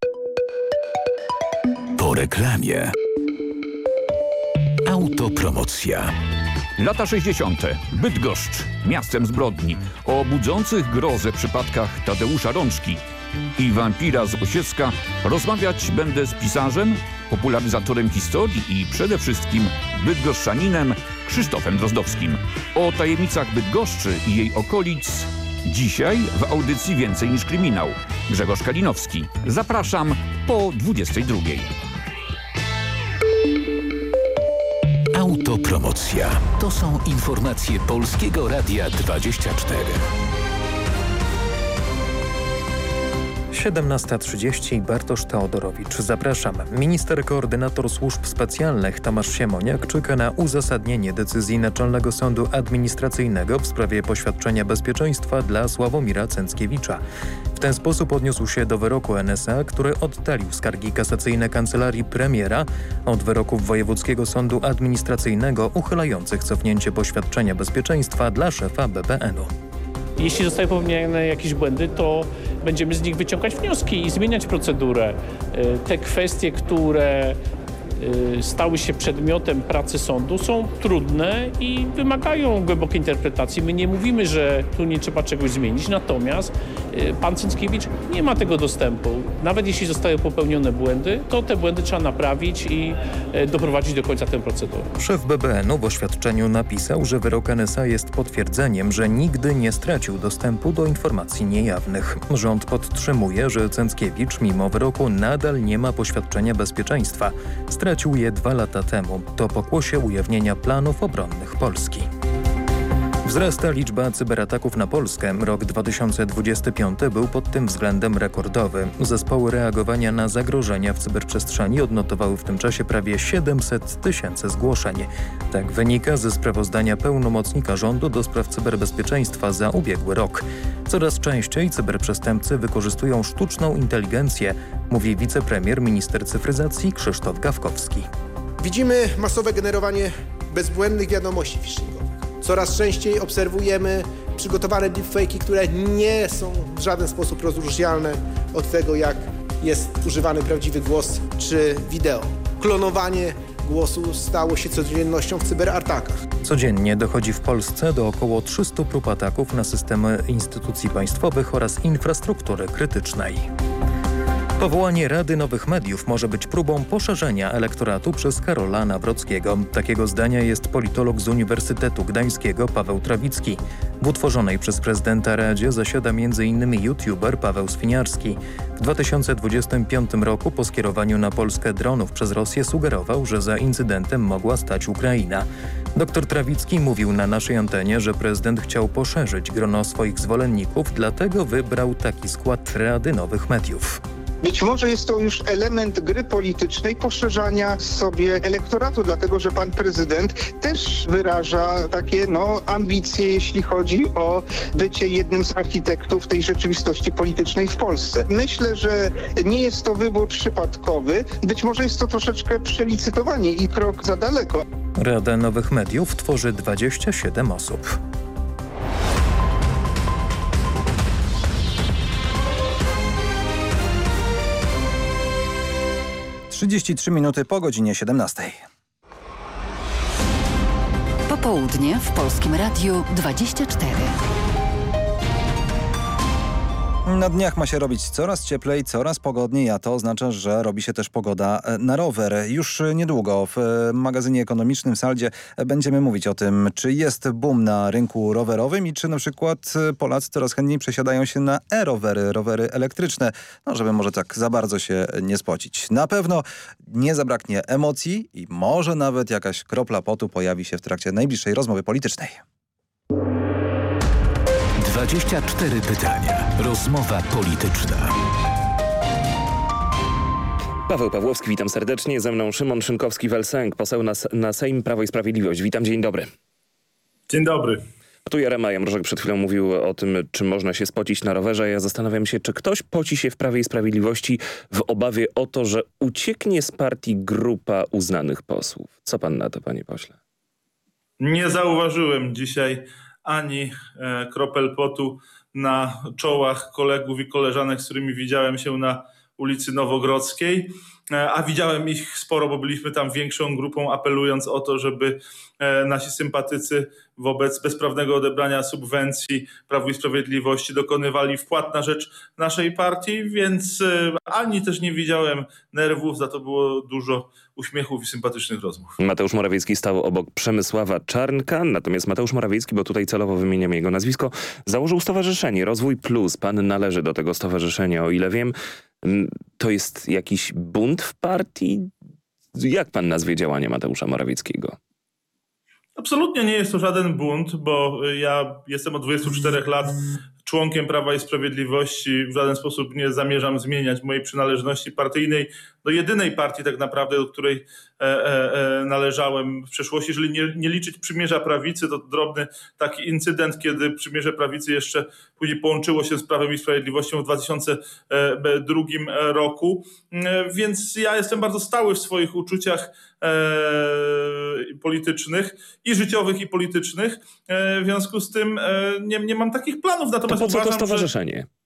Reklamie. Autopromocja. Lata 60. Bydgoszcz, miastem zbrodni. O budzących grozę przypadkach Tadeusza Rączki i wampira z Osiecka rozmawiać będę z pisarzem, popularyzatorem historii i przede wszystkim bydgoszczaninem Krzysztofem Drozdowskim. O tajemnicach Bydgoszczy i jej okolic dzisiaj w audycji Więcej niż kryminał. Grzegorz Kalinowski. Zapraszam po 22. Autopromocja. To są informacje Polskiego Radia 24. 17.30 Bartosz Teodorowicz. Zapraszam. Minister koordynator służb specjalnych Tomasz Siemoniak czeka na uzasadnienie decyzji Naczelnego Sądu Administracyjnego w sprawie poświadczenia bezpieczeństwa dla Sławomira Cęckiewicza. Ten sposób odniósł się do wyroku NSA, który oddalił skargi kasacyjne kancelarii premiera od wyroków Wojewódzkiego Sądu Administracyjnego uchylających cofnięcie poświadczenia bezpieczeństwa dla szefa BBN-u. Jeśli zostały popełnione jakieś błędy, to będziemy z nich wyciągać wnioski i zmieniać procedurę. Y, Te kwestie, które stały się przedmiotem pracy sądu są trudne i wymagają głębokiej interpretacji. My nie mówimy, że tu nie trzeba czegoś zmienić, natomiast y, pan Cynckiewicz nie ma tego dostępu. Nawet jeśli zostały popełnione błędy, to te błędy trzeba naprawić i y, doprowadzić do końca tę procedurę. Szef BBN-u w oświadczeniu napisał, że wyrok NSA jest potwierdzeniem, że nigdy nie stracił dostępu do informacji niejawnych. Rząd podtrzymuje, że Cęckiewicz mimo wyroku nadal nie ma poświadczenia bezpieczeństwa. Stracił je dwa lata temu. To pokłosie ujawnienia planów obronnych Polski. Wzrasta liczba cyberataków na Polskę. Rok 2025 był pod tym względem rekordowy. Zespoły reagowania na zagrożenia w cyberprzestrzeni odnotowały w tym czasie prawie 700 tysięcy zgłoszeń. Tak wynika ze sprawozdania pełnomocnika rządu do spraw cyberbezpieczeństwa za ubiegły rok. Coraz częściej cyberprzestępcy wykorzystują sztuczną inteligencję, mówi wicepremier minister cyfryzacji Krzysztof Gawkowski. Widzimy masowe generowanie bezbłędnych wiadomości phishingowych. Coraz częściej obserwujemy przygotowane deepfake'i, które nie są w żaden sposób rozróżnialne od tego, jak jest używany prawdziwy głos czy wideo. Klonowanie głosu stało się codziennością w cyberatakach. Codziennie dochodzi w Polsce do około 300 prób ataków na systemy instytucji państwowych oraz infrastruktury krytycznej. Powołanie Rady Nowych Mediów może być próbą poszerzenia elektoratu przez Karola Nawrockiego. Takiego zdania jest politolog z Uniwersytetu Gdańskiego Paweł Trawicki. W utworzonej przez prezydenta Radzie zasiada m.in. youtuber Paweł Swiniarski. W 2025 roku po skierowaniu na Polskę dronów przez Rosję sugerował, że za incydentem mogła stać Ukraina. Dr Trawicki mówił na naszej antenie, że prezydent chciał poszerzyć grono swoich zwolenników, dlatego wybrał taki skład Rady Nowych Mediów. Być może jest to już element gry politycznej poszerzania sobie elektoratu, dlatego że pan prezydent też wyraża takie no, ambicje, jeśli chodzi o bycie jednym z architektów tej rzeczywistości politycznej w Polsce. Myślę, że nie jest to wybór przypadkowy. Być może jest to troszeczkę przelicytowanie i krok za daleko. Radę Nowych Mediów tworzy 27 osób. Trzydzieści trzy minuty po godzinie 17. Popołudnie w Polskim Radiu 24. Na dniach ma się robić coraz cieplej, coraz pogodniej, a to oznacza, że robi się też pogoda e, na rower. Już niedługo w e, magazynie ekonomicznym w Saldzie będziemy mówić o tym, czy jest boom na rynku rowerowym i czy na przykład e, Polacy coraz chętniej przesiadają się na e-rowery, rowery elektryczne, no żeby może tak za bardzo się nie spocić. Na pewno nie zabraknie emocji i może nawet jakaś kropla potu pojawi się w trakcie najbliższej rozmowy politycznej. 24 pytania. Rozmowa polityczna. Paweł Pawłowski, witam serdecznie. Ze mną Szymon Szynkowski-Welsenk, poseł na, na Sejm Prawo i Sprawiedliwość. Witam, dzień dobry. Dzień dobry. Tu Jarema Jamrożek przed chwilą mówił o tym, czy można się spocić na rowerze. Ja zastanawiam się, czy ktoś poci się w Prawie i Sprawiedliwości w obawie o to, że ucieknie z partii grupa uznanych posłów. Co pan na to, panie pośle? Nie zauważyłem dzisiaj ani e, kropel potu na czołach kolegów i koleżanek, z którymi widziałem się na ulicy Nowogrodzkiej. E, a widziałem ich sporo, bo byliśmy tam większą grupą, apelując o to, żeby e, nasi sympatycy wobec bezprawnego odebrania subwencji Prawu i Sprawiedliwości dokonywali wpłat na rzecz naszej partii, więc e, ani też nie widziałem nerwów, za to było dużo uśmiechów i sympatycznych rozmów. Mateusz Morawiecki stał obok Przemysława Czarnka, natomiast Mateusz Morawiecki, bo tutaj celowo wymieniam jego nazwisko, założył stowarzyszenie Rozwój Plus. Pan należy do tego stowarzyszenia, o ile wiem. To jest jakiś bunt w partii? Jak pan nazwie działania Mateusza Morawieckiego? Absolutnie nie jest to żaden bunt, bo ja jestem od 24 lat członkiem Prawa i Sprawiedliwości. W żaden sposób nie zamierzam zmieniać mojej przynależności partyjnej do jedynej partii tak naprawdę, do której e, e, e, należałem w przeszłości. Jeżeli nie, nie liczyć Przymierza Prawicy, to drobny taki incydent, kiedy Przymierze Prawicy jeszcze później połączyło się z Prawem i Sprawiedliwością w 2002 roku. Więc ja jestem bardzo stały w swoich uczuciach politycznych i życiowych i politycznych. W związku z tym nie, nie mam takich planów. Natomiast to po co uważam, to stowarzyszenie? Że...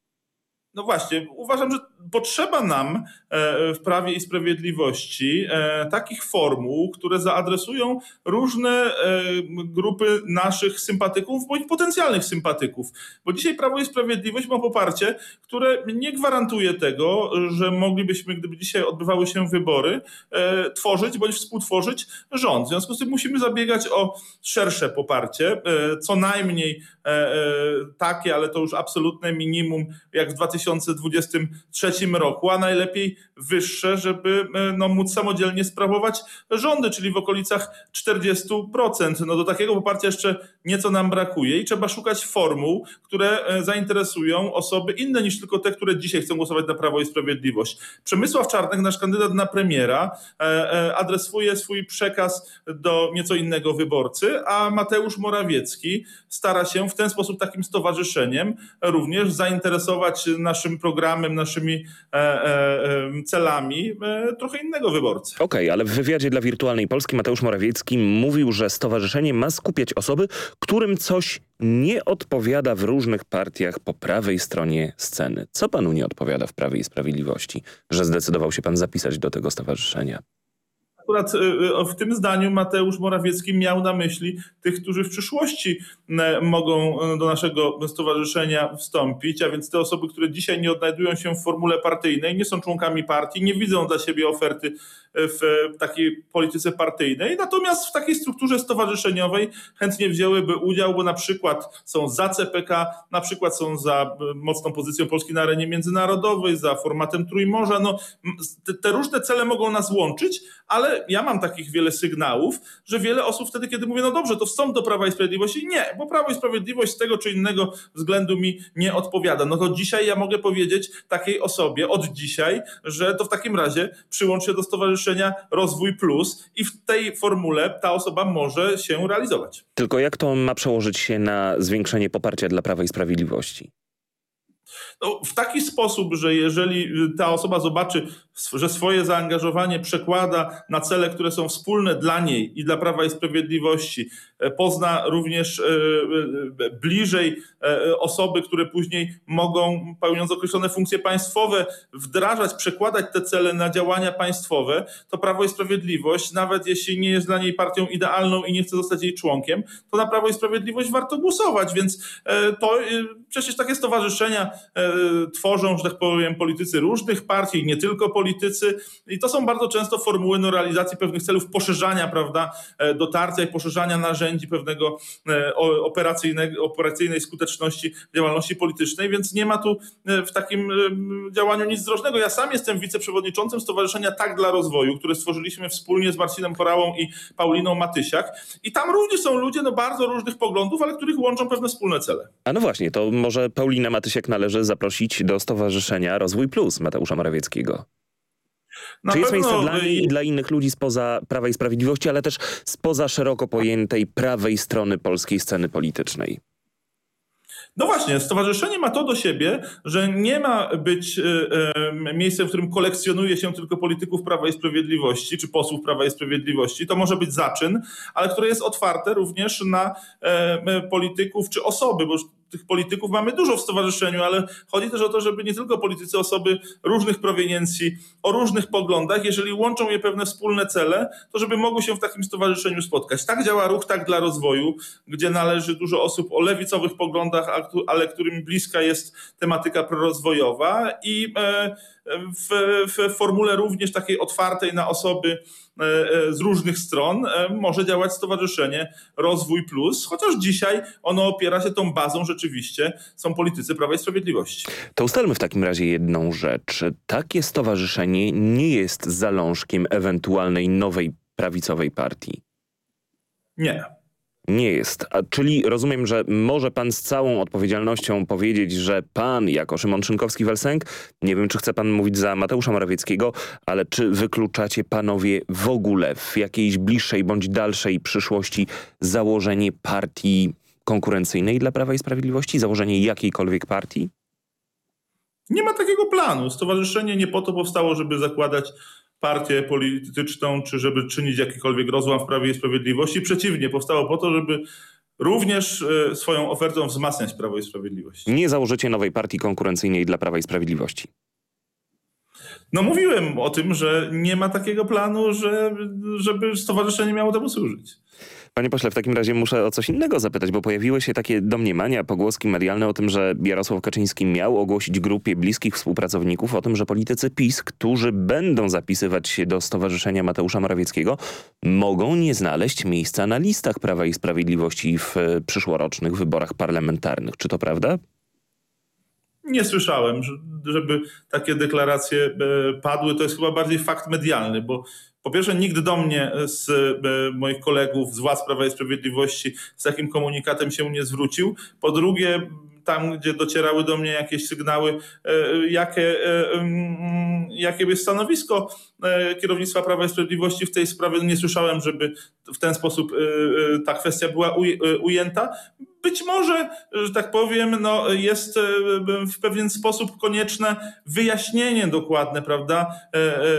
No właśnie, uważam, że potrzeba nam e, w Prawie i Sprawiedliwości e, takich formuł, które zaadresują różne e, grupy naszych sympatyków bądź potencjalnych sympatyków. Bo dzisiaj Prawo i Sprawiedliwość ma poparcie, które nie gwarantuje tego, że moglibyśmy, gdyby dzisiaj odbywały się wybory, tworzyć bądź współtworzyć rząd. W związku z tym musimy zabiegać o szersze poparcie, co najmniej takie, ale to już absolutne minimum, jak w 2023 roku, a najlepiej wyższe, żeby e, no, móc samodzielnie sprawować rządy, czyli w okolicach 40%. No do takiego poparcia jeszcze nieco nam brakuje i trzeba szukać formuł, które e, zainteresują osoby inne niż tylko te, które dzisiaj chcą głosować na Prawo i Sprawiedliwość. Przemysław Czarnek, nasz kandydat na premiera, e, adresuje swój przekaz do nieco innego wyborcy, a Mateusz Morawiecki stara się w ten sposób takim stowarzyszeniem również zainteresować naszym programem, naszymi E, e, celami e, trochę innego wyborcy. Okej, okay, ale w wywiadzie dla Wirtualnej Polski Mateusz Morawiecki mówił, że stowarzyszenie ma skupiać osoby, którym coś nie odpowiada w różnych partiach po prawej stronie sceny. Co panu nie odpowiada w Prawie i Sprawiedliwości, że zdecydował się pan zapisać do tego stowarzyszenia? Akurat y, y, w tym zdaniu Mateusz Morawiecki miał na myśli tych, którzy w przyszłości mogą y, do naszego stowarzyszenia wstąpić, a więc te osoby, które dzisiaj nie odnajdują się w formule partyjnej, nie są członkami partii, nie widzą dla siebie oferty w takiej polityce partyjnej, natomiast w takiej strukturze stowarzyszeniowej chętnie wzięłyby udział, bo na przykład są za CPK, na przykład są za mocną pozycją Polski na arenie międzynarodowej, za formatem Trójmorza. No, te, te różne cele mogą nas łączyć, ale ja mam takich wiele sygnałów, że wiele osób wtedy, kiedy mówię, no dobrze, to wstąp do Prawa i Sprawiedliwości, nie, bo Prawo i Sprawiedliwość z tego czy innego względu mi nie odpowiada. No to dzisiaj ja mogę powiedzieć takiej osobie od dzisiaj, że to w takim razie przyłącz się do Stowarzyszenia Rozwój Plus i w tej formule ta osoba może się realizować. Tylko jak to ma przełożyć się na zwiększenie poparcia dla Prawa i Sprawiedliwości? No, w taki sposób, że jeżeli ta osoba zobaczy, że swoje zaangażowanie przekłada na cele, które są wspólne dla niej i dla Prawa i Sprawiedliwości, e, pozna również e, e, bliżej osoby, które później mogą, pełniąc określone funkcje państwowe, wdrażać, przekładać te cele na działania państwowe, to Prawo i Sprawiedliwość, nawet jeśli nie jest dla niej partią idealną i nie chce zostać jej członkiem, to na Prawo i Sprawiedliwość warto głosować, więc to przecież takie stowarzyszenia tworzą, że tak powiem, politycy różnych partii, nie tylko politycy i to są bardzo często formuły no, realizacji pewnych celów poszerzania, prawda, e, dotarcia i poszerzania narzędzi pewnego e, operacyjnej, operacyjnej skuteczności działalności politycznej, więc nie ma tu e, w takim działaniu nic drożnego. Ja sam jestem wiceprzewodniczącym Stowarzyszenia Tak dla Rozwoju, które stworzyliśmy wspólnie z Marcinem Korałą i Pauliną Matysiak i tam również są ludzie no, bardzo różnych poglądów, ale których łączą pewne wspólne cele. A no właśnie, to może Paulina Matysiak należy zaprosić do Stowarzyszenia Rozwój Plus Mateusza Morawieckiego. Na Czy jest miejsce dla niej i dla innych ludzi spoza Prawa i Sprawiedliwości, ale też spoza szeroko pojętej prawej strony polskiej sceny politycznej? No właśnie, stowarzyszenie ma to do siebie, że nie ma być y, y, miejscem, w którym kolekcjonuje się tylko polityków Prawa i Sprawiedliwości, czy posłów Prawa i Sprawiedliwości. To może być zaczyn, ale które jest otwarte również na y, polityków czy osoby, bo tych polityków mamy dużo w stowarzyszeniu, ale chodzi też o to, żeby nie tylko politycy, osoby różnych proweniencji, o różnych poglądach, jeżeli łączą je pewne wspólne cele, to żeby mogły się w takim stowarzyszeniu spotkać. Tak działa ruch Tak dla Rozwoju, gdzie należy dużo osób o lewicowych poglądach, ale którym bliska jest tematyka prorozwojowa i e, w, w formule również takiej otwartej na osoby e, e, z różnych stron może działać Stowarzyszenie Rozwój Plus, chociaż dzisiaj ono opiera się tą bazą rzeczywiście, są politycy Prawa i Sprawiedliwości. To ustalmy w takim razie jedną rzecz. Takie stowarzyszenie nie jest zalążkiem ewentualnej nowej prawicowej partii. Nie. Nie jest. A, czyli rozumiem, że może pan z całą odpowiedzialnością powiedzieć, że pan jako Szymon Szynkowski-Welsenk, nie wiem czy chce pan mówić za Mateusza Morawieckiego, ale czy wykluczacie panowie w ogóle w jakiejś bliższej bądź dalszej przyszłości założenie partii konkurencyjnej dla Prawa i Sprawiedliwości? Założenie jakiejkolwiek partii? Nie ma takiego planu. Stowarzyszenie nie po to powstało, żeby zakładać partię polityczną, czy żeby czynić jakikolwiek rozłam w Prawie i Sprawiedliwości. Przeciwnie, powstało po to, żeby również e, swoją ofertą wzmacniać Prawo i Sprawiedliwość. Nie założycie nowej partii konkurencyjnej dla Prawa i Sprawiedliwości. No mówiłem o tym, że nie ma takiego planu, że, żeby stowarzyszenie miało temu służyć. Panie pośle, w takim razie muszę o coś innego zapytać, bo pojawiły się takie domniemania, pogłoski medialne o tym, że Jarosław Kaczyński miał ogłosić grupie bliskich współpracowników o tym, że politycy PiS, którzy będą zapisywać się do Stowarzyszenia Mateusza Morawieckiego, mogą nie znaleźć miejsca na listach Prawa i Sprawiedliwości w e, przyszłorocznych wyborach parlamentarnych. Czy to prawda? Nie słyszałem, żeby takie deklaracje e, padły. To jest chyba bardziej fakt medialny, bo po pierwsze, nikt do mnie z e, moich kolegów z władz Prawa i Sprawiedliwości z takim komunikatem się nie zwrócił. Po drugie, tam, gdzie docierały do mnie jakieś sygnały, e, jakie, mm, jakie jest stanowisko kierownictwa Prawa i Sprawiedliwości w tej sprawie. Nie słyszałem, żeby w ten sposób ta kwestia była ujęta. Być może, że tak powiem, no, jest w pewien sposób konieczne wyjaśnienie dokładne, prawda,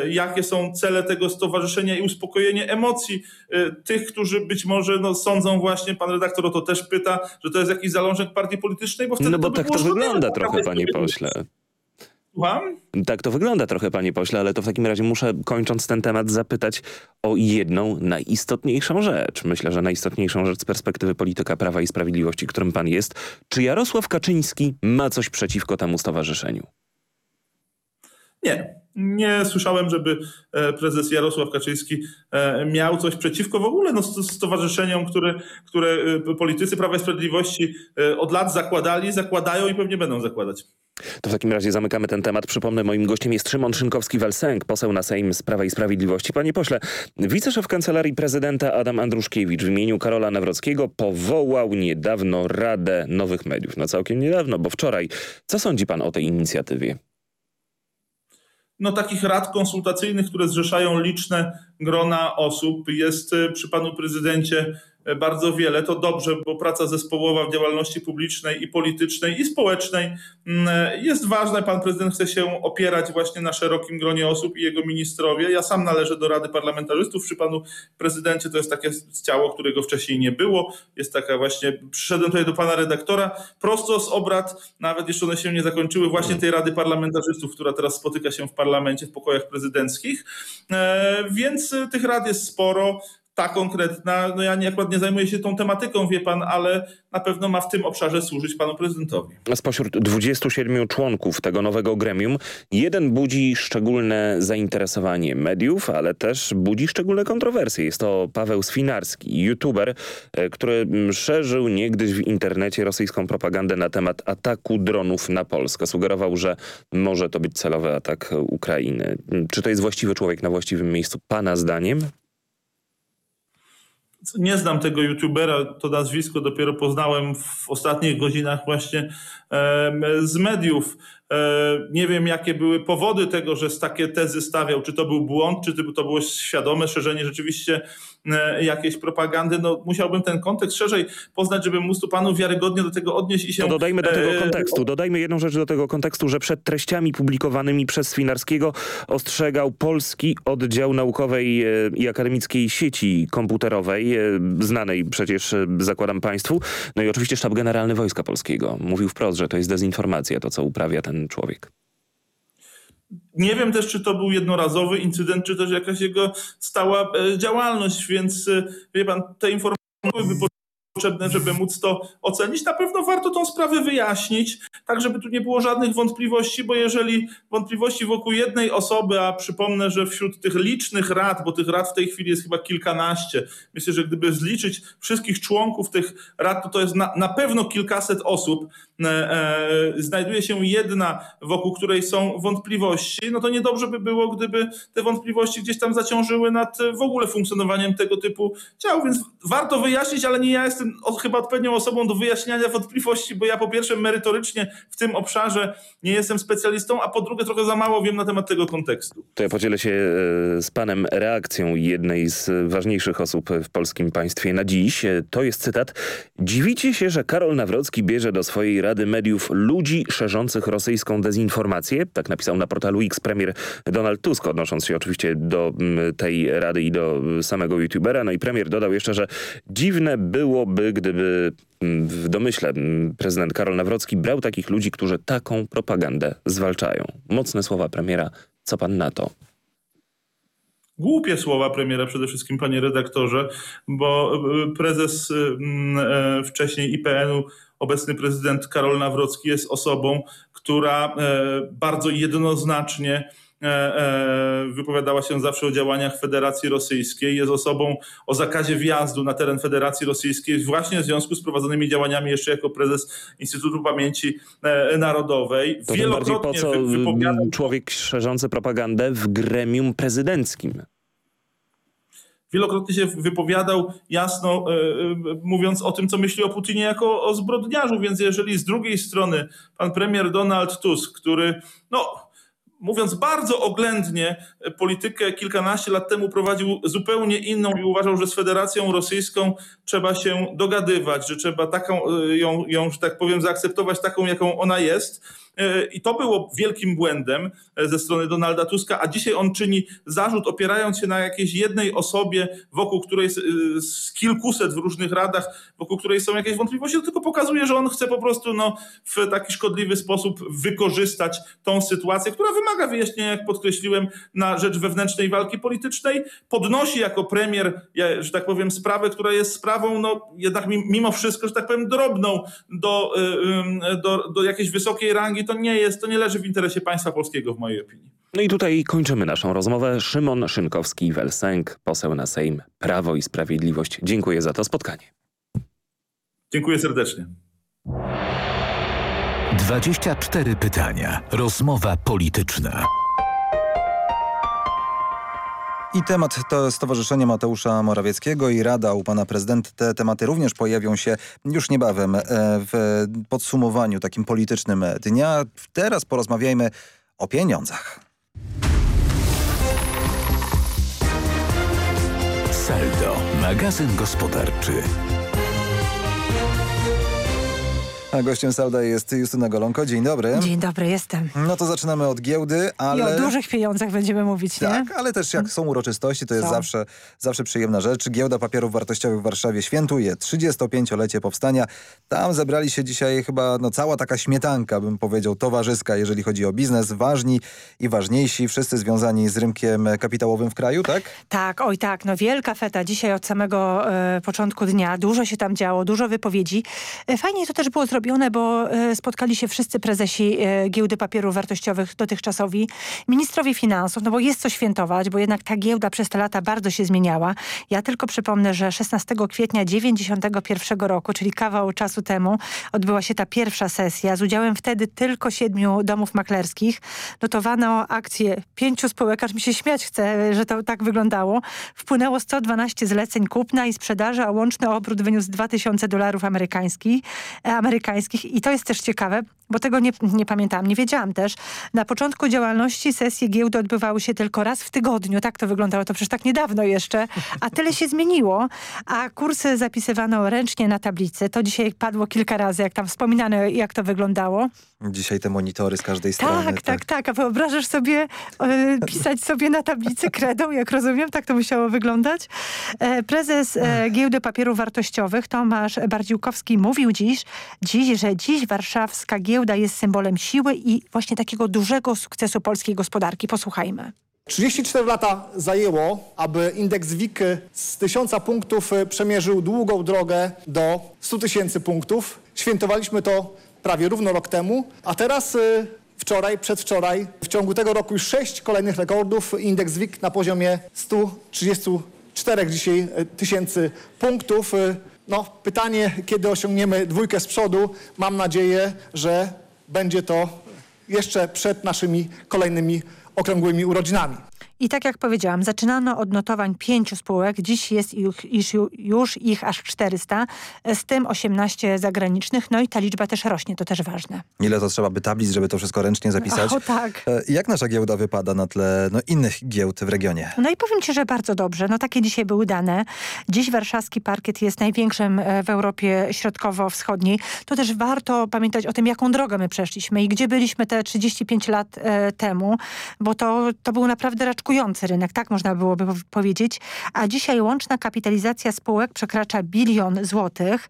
jakie są cele tego stowarzyszenia i uspokojenie emocji tych, którzy być może no, sądzą właśnie, pan redaktor o to też pyta, że to jest jakiś zalążek partii politycznej, bo wtedy No bo to by tak to wygląda trochę, panie pośle. Słucham? Tak to wygląda trochę, panie pośle, ale to w takim razie muszę, kończąc ten temat, zapytać o jedną najistotniejszą rzecz. Myślę, że najistotniejszą rzecz z perspektywy polityka Prawa i Sprawiedliwości, którym pan jest. Czy Jarosław Kaczyński ma coś przeciwko temu stowarzyszeniu? Nie. Nie słyszałem, żeby e, prezes Jarosław Kaczyński e, miał coś przeciwko w ogóle no, stowarzyszeniom, które, które e, politycy Prawa i Sprawiedliwości od lat zakładali, zakładają i pewnie będą zakładać. To w takim razie zamykamy ten temat. Przypomnę, moim gościem jest Szymon Szynkowski-Welsenk, poseł na Sejm z Prawa i Sprawiedliwości. Panie pośle, wiceszef Kancelarii Prezydenta Adam Andruszkiewicz w imieniu Karola Nawrockiego powołał niedawno Radę Nowych Mediów. No całkiem niedawno, bo wczoraj. Co sądzi pan o tej inicjatywie? no, takich rad konsultacyjnych, które zrzeszają liczne grona osób. Jest y, przy panu prezydencie bardzo wiele. To dobrze, bo praca zespołowa w działalności publicznej i politycznej i społecznej mm, jest ważna. Pan prezydent chce się opierać właśnie na szerokim gronie osób i jego ministrowie. Ja sam należę do Rady Parlamentarzystów przy panu prezydencie. To jest takie ciało, którego wcześniej nie było. Jest taka właśnie, przyszedłem tutaj do pana redaktora prosto z obrad, nawet jeszcze one się nie zakończyły, właśnie tej Rady Parlamentarzystów, która teraz spotyka się w parlamencie, w pokojach prezydenckich. E, więc tych rad jest sporo ta konkretna, no ja nie, akurat nie zajmuję się tą tematyką, wie pan, ale na pewno ma w tym obszarze służyć panu prezydentowi. Spośród 27 członków tego nowego gremium, jeden budzi szczególne zainteresowanie mediów, ale też budzi szczególne kontrowersje. Jest to Paweł Swinarski, youtuber, e, który szerzył niegdyś w internecie rosyjską propagandę na temat ataku dronów na Polskę. Sugerował, że może to być celowy atak Ukrainy. Czy to jest właściwy człowiek na właściwym miejscu, pana zdaniem? Nie znam tego youtubera, to nazwisko dopiero poznałem w ostatnich godzinach właśnie z mediów. Nie wiem, jakie były powody tego, że takie tezy stawiał. Czy to był błąd, czy to było świadome szerzenie rzeczywiście jakiejś propagandy. No, musiałbym ten kontekst szerzej poznać, żeby móc tu panu wiarygodnie do tego odnieść i się... To dodajmy do tego kontekstu. Dodajmy jedną rzecz do tego kontekstu, że przed treściami publikowanymi przez Swinarskiego ostrzegał polski oddział naukowej i akademickiej sieci komputerowej, znanej przecież, zakładam państwu, no i oczywiście sztab generalny Wojska Polskiego. Mówił wprost, że to jest dezinformacja, to co uprawia ten człowiek. Nie wiem też, czy to był jednorazowy incydent, czy też jakaś jego stała działalność, więc wie pan, te informacje byłyby potrzebne, żeby móc to ocenić. Na pewno warto tą sprawę wyjaśnić, tak żeby tu nie było żadnych wątpliwości, bo jeżeli wątpliwości wokół jednej osoby, a przypomnę, że wśród tych licznych rad, bo tych rad w tej chwili jest chyba kilkanaście, myślę, że gdyby zliczyć wszystkich członków tych rad, to to jest na, na pewno kilkaset osób, e, e, znajduje się jedna, wokół której są wątpliwości, no to niedobrze by było, gdyby te wątpliwości gdzieś tam zaciążyły nad w ogóle funkcjonowaniem tego typu ciał, więc warto wyjaśnić, ale nie ja jestem chyba odpowiednią osobą do wyjaśniania wątpliwości, bo ja po pierwsze merytorycznie w tym obszarze nie jestem specjalistą, a po drugie trochę za mało wiem na temat tego kontekstu. To ja podzielę się z panem reakcją jednej z ważniejszych osób w polskim państwie na dziś. To jest cytat. Dziwicie się, że Karol Nawrocki bierze do swojej rady mediów ludzi szerzących rosyjską dezinformację? Tak napisał na portalu X premier Donald Tusk, odnosząc się oczywiście do tej rady i do samego youtubera. No i premier dodał jeszcze, że dziwne byłoby gdyby w domyśle prezydent Karol Nawrocki brał takich ludzi, którzy taką propagandę zwalczają. Mocne słowa premiera. Co pan na to? Głupie słowa premiera przede wszystkim, panie redaktorze, bo prezes wcześniej IPN-u, obecny prezydent Karol Nawrocki jest osobą, która bardzo jednoznacznie wypowiadała się zawsze o działaniach Federacji Rosyjskiej, jest osobą o zakazie wjazdu na teren Federacji Rosyjskiej właśnie w związku z prowadzonymi działaniami jeszcze jako prezes Instytutu Pamięci Narodowej. To bardziej po co wypowiadał... człowiek szerzący propagandę w gremium prezydenckim? Wielokrotnie się wypowiadał jasno, mówiąc o tym, co myśli o Putinie jako o zbrodniarzu, więc jeżeli z drugiej strony pan premier Donald Tusk, który no mówiąc bardzo oględnie, politykę kilkanaście lat temu prowadził zupełnie inną i uważał, że z Federacją Rosyjską trzeba się dogadywać, że trzeba taką ją, ją że tak powiem, zaakceptować taką, jaką ona jest. I to było wielkim błędem ze strony Donalda Tuska, a dzisiaj on czyni zarzut opierając się na jakiejś jednej osobie, wokół której z kilkuset w różnych radach, wokół której są jakieś wątpliwości, to tylko pokazuje, że on chce po prostu no, w taki szkodliwy sposób wykorzystać tą sytuację, która wymaga wyjaśnienia, jak podkreśliłem, na rzecz wewnętrznej walki politycznej. Podnosi jako premier, że tak powiem, sprawę, która jest sprawą, no jednak mimo wszystko, że tak powiem, drobną do, do, do jakiejś wysokiej rangi, to nie jest, to nie leży w interesie państwa polskiego w mojej opinii. No i tutaj kończymy naszą rozmowę. Szymon Szynkowski-Welsenk, poseł na Sejm, Prawo i Sprawiedliwość. Dziękuję za to spotkanie. Dziękuję serdecznie. 24 pytania. Rozmowa polityczna. I temat to Stowarzyszenie Mateusza Morawieckiego i Rada u pana prezydenta. Te tematy również pojawią się już niebawem w podsumowaniu takim politycznym dnia. Teraz porozmawiajmy o pieniądzach. Saldo, magazyn gospodarczy. A gościem Salda jest Justyna Golonko. Dzień dobry. Dzień dobry, jestem. No to zaczynamy od giełdy, ale... I o dużych pieniądzach będziemy mówić, tak, nie? ale też jak są uroczystości, to jest zawsze, zawsze przyjemna rzecz. Giełda Papierów Wartościowych w Warszawie świętuje 35-lecie powstania. Tam zebrali się dzisiaj chyba no, cała taka śmietanka, bym powiedział, towarzyska, jeżeli chodzi o biznes. Ważni i ważniejsi, wszyscy związani z rynkiem kapitałowym w kraju, tak? Tak, oj tak, no wielka feta dzisiaj od samego e, początku dnia. Dużo się tam działo, dużo wypowiedzi. E, fajnie to też było zrobione bo spotkali się wszyscy prezesi giełdy papierów wartościowych dotychczasowi, ministrowie finansów, no bo jest co świętować, bo jednak ta giełda przez te lata bardzo się zmieniała. Ja tylko przypomnę, że 16 kwietnia 91 roku, czyli kawał czasu temu, odbyła się ta pierwsza sesja z udziałem wtedy tylko siedmiu domów maklerskich. Notowano akcje pięciu spółek, aż mi się śmiać chce, że to tak wyglądało. Wpłynęło 112 zleceń kupna i sprzedaży, a łączny obrót wyniósł 2000 dolarów amerykańskich. amerykańskich amerykańskich i to jest też ciekawe, bo tego nie, nie pamiętałam, nie wiedziałam też. Na początku działalności sesje giełdy odbywały się tylko raz w tygodniu. Tak to wyglądało, to przecież tak niedawno jeszcze. A tyle się zmieniło, a kursy zapisywano ręcznie na tablicy. To dzisiaj padło kilka razy, jak tam wspominano, jak to wyglądało. Dzisiaj te monitory z każdej strony. Tak, tak, tak. A wyobrażasz sobie e, pisać sobie na tablicy kredą, jak rozumiem? Tak to musiało wyglądać. E, prezes e, Giełdy Papierów Wartościowych Tomasz Bardziłkowski mówił dziś, dziś, że dziś warszawska giełda jest symbolem siły i właśnie takiego dużego sukcesu polskiej gospodarki. Posłuchajmy. 34 lata zajęło, aby indeks WIG z 1000 punktów przemierzył długą drogę do 100 tysięcy punktów. Świętowaliśmy to prawie równo rok temu, a teraz y, wczoraj, przedwczoraj, w ciągu tego roku już sześć kolejnych rekordów. Indeks WIG na poziomie 134 dzisiaj tysięcy punktów. No, pytanie, kiedy osiągniemy dwójkę z przodu. Mam nadzieję, że będzie to jeszcze przed naszymi kolejnymi okrągłymi urodzinami. I tak jak powiedziałam, zaczynano od notowań pięciu spółek, dziś jest ich, już ich aż 400, z tym 18 zagranicznych, no i ta liczba też rośnie, to też ważne. Ile to trzeba by tablic, żeby to wszystko ręcznie zapisać? O tak. Jak nasza giełda wypada na tle no, innych giełd w regionie? No i powiem ci, że bardzo dobrze. No takie dzisiaj były dane. Dziś warszawski parkiet jest największym w Europie Środkowo-Wschodniej. To też warto pamiętać o tym, jaką drogę my przeszliśmy i gdzie byliśmy te 35 lat e, temu, bo to, to był naprawdę raczkujący rynek, tak można byłoby powiedzieć. A dzisiaj łączna kapitalizacja spółek przekracza bilion złotych.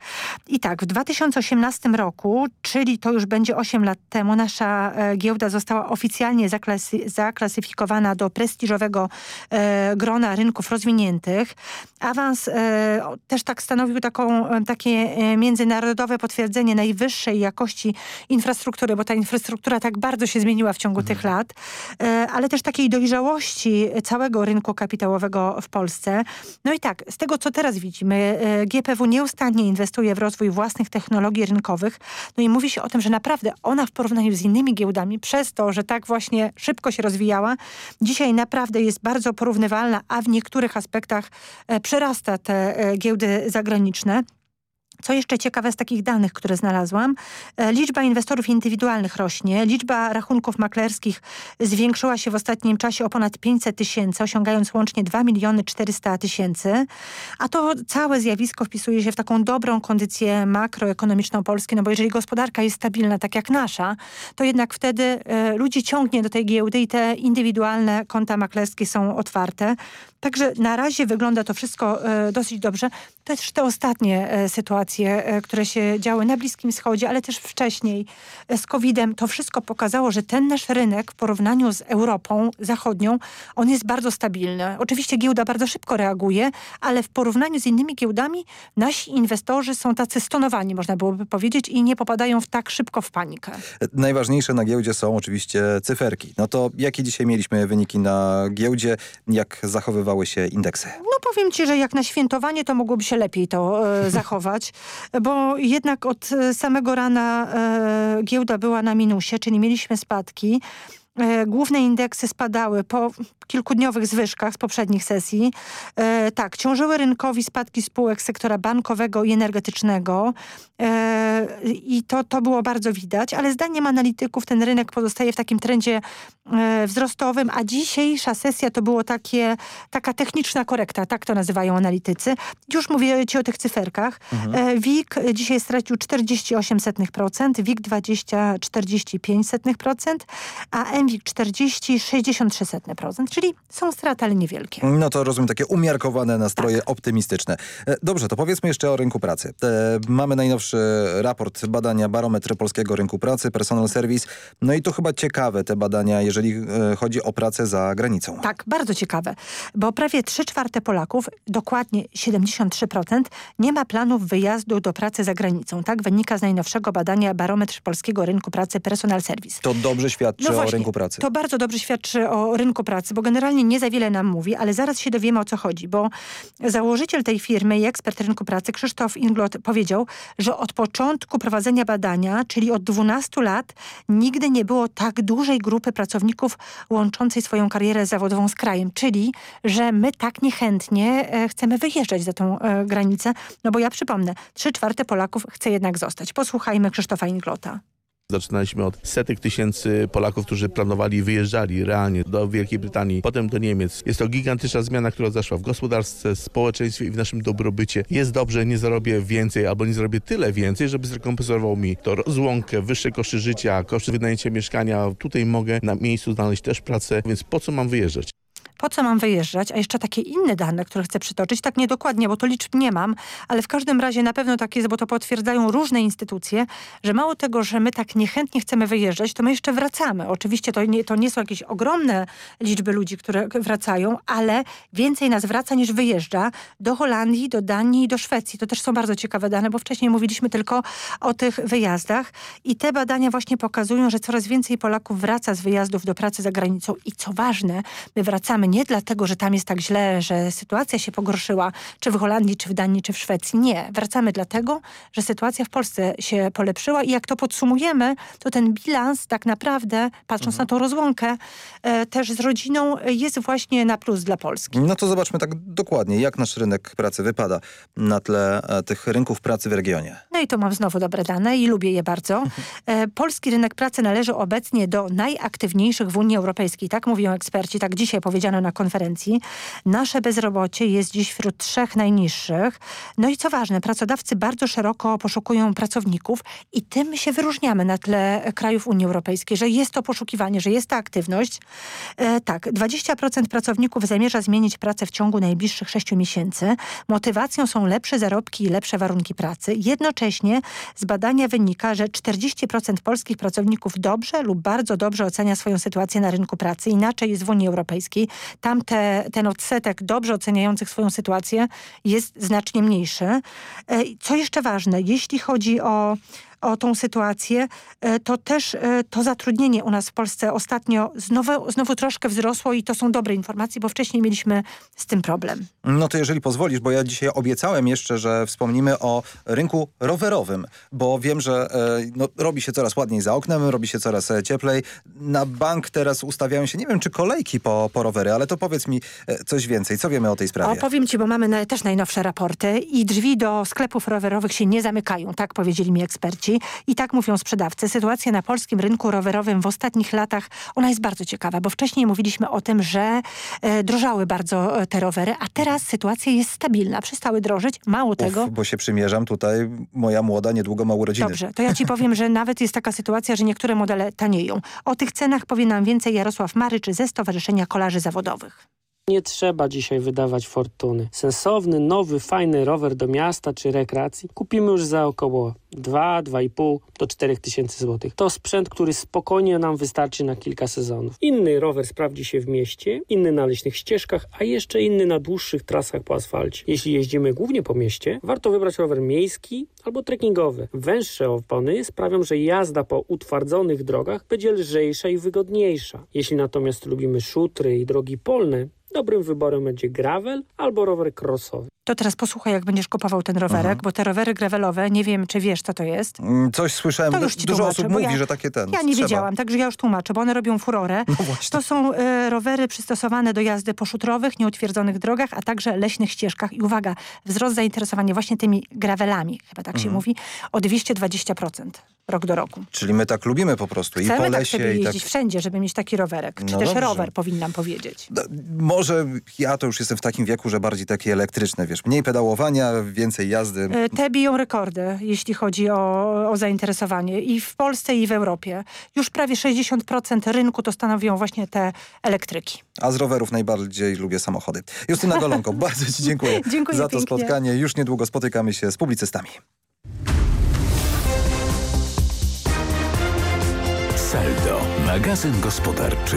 I tak, w 2018 roku, czyli to już będzie 8 lat temu, nasza e, giełda została oficjalnie zaklasy zaklasyfikowana do prestiżowego e, grona rynków rozwiniętych. Awans e, też tak stanowił taką, e, takie e, międzynarodowe potwierdzenie najwyższej jakości infrastruktury, bo ta infrastruktura tak bardzo się zmieniła w ciągu mhm. tych lat, e, ale też takiej dojrzałości całego rynku kapitałowego w Polsce. No i tak, z tego co teraz widzimy, e, GPW nieustannie inwestuje w rozwój własnych technologii rynkowych. No i mówi się o tym, że naprawdę ona w porównaniu z innymi giełdami, przez to, że tak właśnie szybko się rozwijała, dzisiaj naprawdę jest bardzo porównywalna, a w niektórych aspektach e, przerasta te e, giełdy zagraniczne. Co jeszcze ciekawe z takich danych, które znalazłam, e, liczba inwestorów indywidualnych rośnie, liczba rachunków maklerskich zwiększyła się w ostatnim czasie o ponad 500 tysięcy, osiągając łącznie 2 miliony 400 tysięcy, a to całe zjawisko wpisuje się w taką dobrą kondycję makroekonomiczną Polski, no bo jeżeli gospodarka jest stabilna, tak jak nasza, to jednak wtedy e, ludzi ciągnie do tej giełdy i te indywidualne konta maklerskie są otwarte. Także na razie wygląda to wszystko e, dosyć dobrze. Też te ostatnie e, sytuacje, e, które się działy na Bliskim Wschodzie, ale też wcześniej z COVID-em, to wszystko pokazało, że ten nasz rynek w porównaniu z Europą Zachodnią, on jest bardzo stabilny. Oczywiście giełda bardzo szybko reaguje, ale w porównaniu z innymi giełdami nasi inwestorzy są tacy stonowani, można byłoby powiedzieć, i nie popadają w tak szybko w panikę. Najważniejsze na giełdzie są oczywiście cyferki. No to jakie dzisiaj mieliśmy wyniki na giełdzie? Jak zachowywały się indeksy? No powiem ci, że jak na świętowanie to mogłoby się lepiej to e, zachować, bo jednak od e, samego rana e, giełda była na minusie, czyli mieliśmy spadki. E, główne indeksy spadały po kilkudniowych zwyżkach z poprzednich sesji. E, tak, ciążyły rynkowi spadki spółek sektora bankowego i energetycznego e, i to, to było bardzo widać, ale zdaniem analityków ten rynek pozostaje w takim trendzie e, wzrostowym, a dzisiejsza sesja to było takie, taka techniczna korekta, tak to nazywają analitycy. Już mówię ci o tych cyferkach. Mhm. E, WIG dzisiaj stracił 48%, WIG 20 45%, a MWIG 40 63%, czyli są straty, ale niewielkie. No to rozumiem takie umiarkowane nastroje tak. optymistyczne. E, dobrze, to powiedzmy jeszcze o rynku pracy. Mamy najnowszy raport badania Barometr Polskiego Rynku Pracy, Personal Service. No i to chyba ciekawe te badania, jeżeli e, chodzi o pracę za granicą. Tak, bardzo ciekawe, bo prawie 3 czwarte Polaków, dokładnie 73%, nie ma planów wyjazdu do pracy za granicą. Tak wynika z najnowszego badania Barometr Polskiego Rynku Pracy Personal Service. To dobrze świadczy no właśnie, o rynku pracy. To bardzo dobrze świadczy o rynku pracy, bo generalnie nie za wiele nam mówi, ale zaraz się dowiemy o co chodzi, bo założyciel tej firmy i ekspert rynku pracy Krzysztof Inglot powiedział, że od początku prowadzenia badania, czyli od 12 lat, nigdy nie było tak dużej grupy pracowników łączącej swoją karierę zawodową z krajem, czyli że my tak niechętnie e, chcemy wyjeżdżać za tą e, granicę, no bo ja przypomnę, trzy czwarte Polaków chce jednak zostać. Posłuchajmy Krzysztofa Inglota. Zaczynaliśmy od setek tysięcy Polaków, którzy planowali, wyjeżdżali realnie do Wielkiej Brytanii, potem do Niemiec. Jest to gigantyczna zmiana, która zaszła w gospodarce, społeczeństwie i w naszym dobrobycie. Jest dobrze, nie zarobię więcej albo nie zarobię tyle więcej, żeby zrekompensował mi to rozłąkę, wyższe koszty życia, koszty wynajęcia mieszkania. Tutaj mogę na miejscu znaleźć też pracę, więc po co mam wyjeżdżać? Po co mam wyjeżdżać, a jeszcze takie inne dane, które chcę przytoczyć, tak niedokładnie, bo to liczb nie mam, ale w każdym razie na pewno tak jest, bo to potwierdzają różne instytucje, że mało tego, że my tak niechętnie chcemy wyjeżdżać, to my jeszcze wracamy. Oczywiście to nie, to nie są jakieś ogromne liczby ludzi, które wracają, ale więcej nas wraca niż wyjeżdża do Holandii, do Danii i do Szwecji. To też są bardzo ciekawe dane, bo wcześniej mówiliśmy tylko o tych wyjazdach i te badania właśnie pokazują, że coraz więcej Polaków wraca z wyjazdów do pracy za granicą i co ważne, my wracamy nie dlatego, że tam jest tak źle, że sytuacja się pogorszyła, czy w Holandii, czy w Danii, czy w Szwecji. Nie. Wracamy dlatego, że sytuacja w Polsce się polepszyła i jak to podsumujemy, to ten bilans tak naprawdę, patrząc mhm. na tą rozłąkę, e, też z rodziną jest właśnie na plus dla Polski. No to zobaczmy tak dokładnie, jak nasz rynek pracy wypada na tle e, tych rynków pracy w regionie. No i to mam znowu dobre dane i lubię je bardzo. [laughs] E, polski rynek pracy należy obecnie do najaktywniejszych w Unii Europejskiej. Tak mówią eksperci, tak dzisiaj powiedziano na konferencji. Nasze bezrobocie jest dziś wśród trzech najniższych. No i co ważne, pracodawcy bardzo szeroko poszukują pracowników i tym się wyróżniamy na tle krajów Unii Europejskiej, że jest to poszukiwanie, że jest ta aktywność. E, tak, 20% pracowników zamierza zmienić pracę w ciągu najbliższych 6 miesięcy. Motywacją są lepsze zarobki i lepsze warunki pracy. Jednocześnie z badania wynika, że 40% polskich pracowników dobrze lub bardzo dobrze ocenia swoją sytuację na rynku pracy. Inaczej jest w Unii Europejskiej. Tam te, ten odsetek dobrze oceniających swoją sytuację jest znacznie mniejszy. E, co jeszcze ważne, jeśli chodzi o o tą sytuację, e, to też e, to zatrudnienie u nas w Polsce ostatnio znowu, znowu troszkę wzrosło i to są dobre informacje, bo wcześniej mieliśmy z tym problem. No to jeżeli pozwolisz, bo ja dzisiaj obiecałem jeszcze, że wspomnimy o rynku rowerowym, bo wiem, że e, no, robi się coraz ładniej za oknem, robi się coraz cieplej. Na bank teraz ustawiają się, nie wiem czy kolejki po, po rowery, ale to powiedz mi coś więcej. Co wiemy o tej sprawie? Opowiem ci, bo mamy na, też najnowsze raporty i drzwi do sklepów rowerowych się nie zamykają, tak powiedzieli mi eksperci. I tak mówią sprzedawcy. Sytuacja na polskim rynku rowerowym w ostatnich latach, ona jest bardzo ciekawa, bo wcześniej mówiliśmy o tym, że e, drożały bardzo e, te rowery, a teraz sytuacja jest stabilna. Przestały drożyć. Mało tego... Uf, bo się przymierzam tutaj, moja młoda niedługo ma urodziny. Dobrze, to ja ci powiem, że nawet jest taka sytuacja, że niektóre modele tanieją. O tych cenach powie nam więcej Jarosław Marycz ze Stowarzyszenia Kolarzy Zawodowych. Nie trzeba dzisiaj wydawać fortuny. Sensowny, nowy, fajny rower do miasta czy rekreacji kupimy już za około 2, 2,5 do 4 tysięcy złotych. To sprzęt, który spokojnie nam wystarczy na kilka sezonów. Inny rower sprawdzi się w mieście, inny na leśnych ścieżkach, a jeszcze inny na dłuższych trasach po asfalcie. Jeśli jeździmy głównie po mieście, warto wybrać rower miejski albo trekkingowy. Węższe opony sprawią, że jazda po utwardzonych drogach będzie lżejsza i wygodniejsza. Jeśli natomiast lubimy szutry i drogi polne, Dobrym wyborem będzie gravel albo rower crossowy. To teraz posłuchaj, jak będziesz kupował ten rowerek, mhm. bo te rowery gravelowe, nie wiem, czy wiesz, co to jest. Mm, coś słyszałem, to już ci dużo osób mówi, ja, że takie ten. Ja nie trzeba. wiedziałam, także ja już tłumaczę, bo one robią furorę. No to są y, rowery przystosowane do jazdy po szutrowych, nieutwierdzonych drogach, a także leśnych ścieżkach. I uwaga, wzrost zainteresowania właśnie tymi gravelami, chyba tak mhm. się mówi, o 200-20% rok do roku. Czyli my tak lubimy po prostu Chcemy i po tak lesie. Chcemy jeździć tak... wszędzie, żeby mieć taki rowerek. Czy no też dobrze. rower, powinnam powiedzieć. No, może ja to już jestem w takim wieku, że bardziej takie elektryczne, wiesz, mniej pedałowania, więcej jazdy. E, te biją rekordy, jeśli chodzi o, o zainteresowanie i w Polsce i w Europie. Już prawie 60% rynku to stanowią właśnie te elektryki. A z rowerów najbardziej lubię samochody. Justyna Golonko, [laughs] bardzo Ci dziękuję, dziękuję za to pięknie. spotkanie. Już niedługo spotykamy się z publicystami. Saldo, magazyn gospodarczy.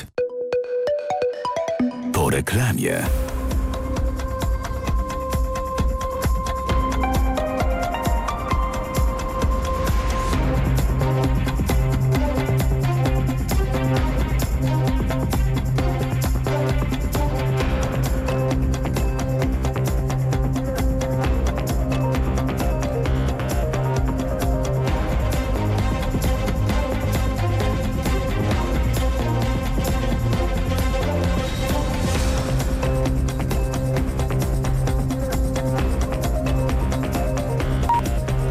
Po reklamie.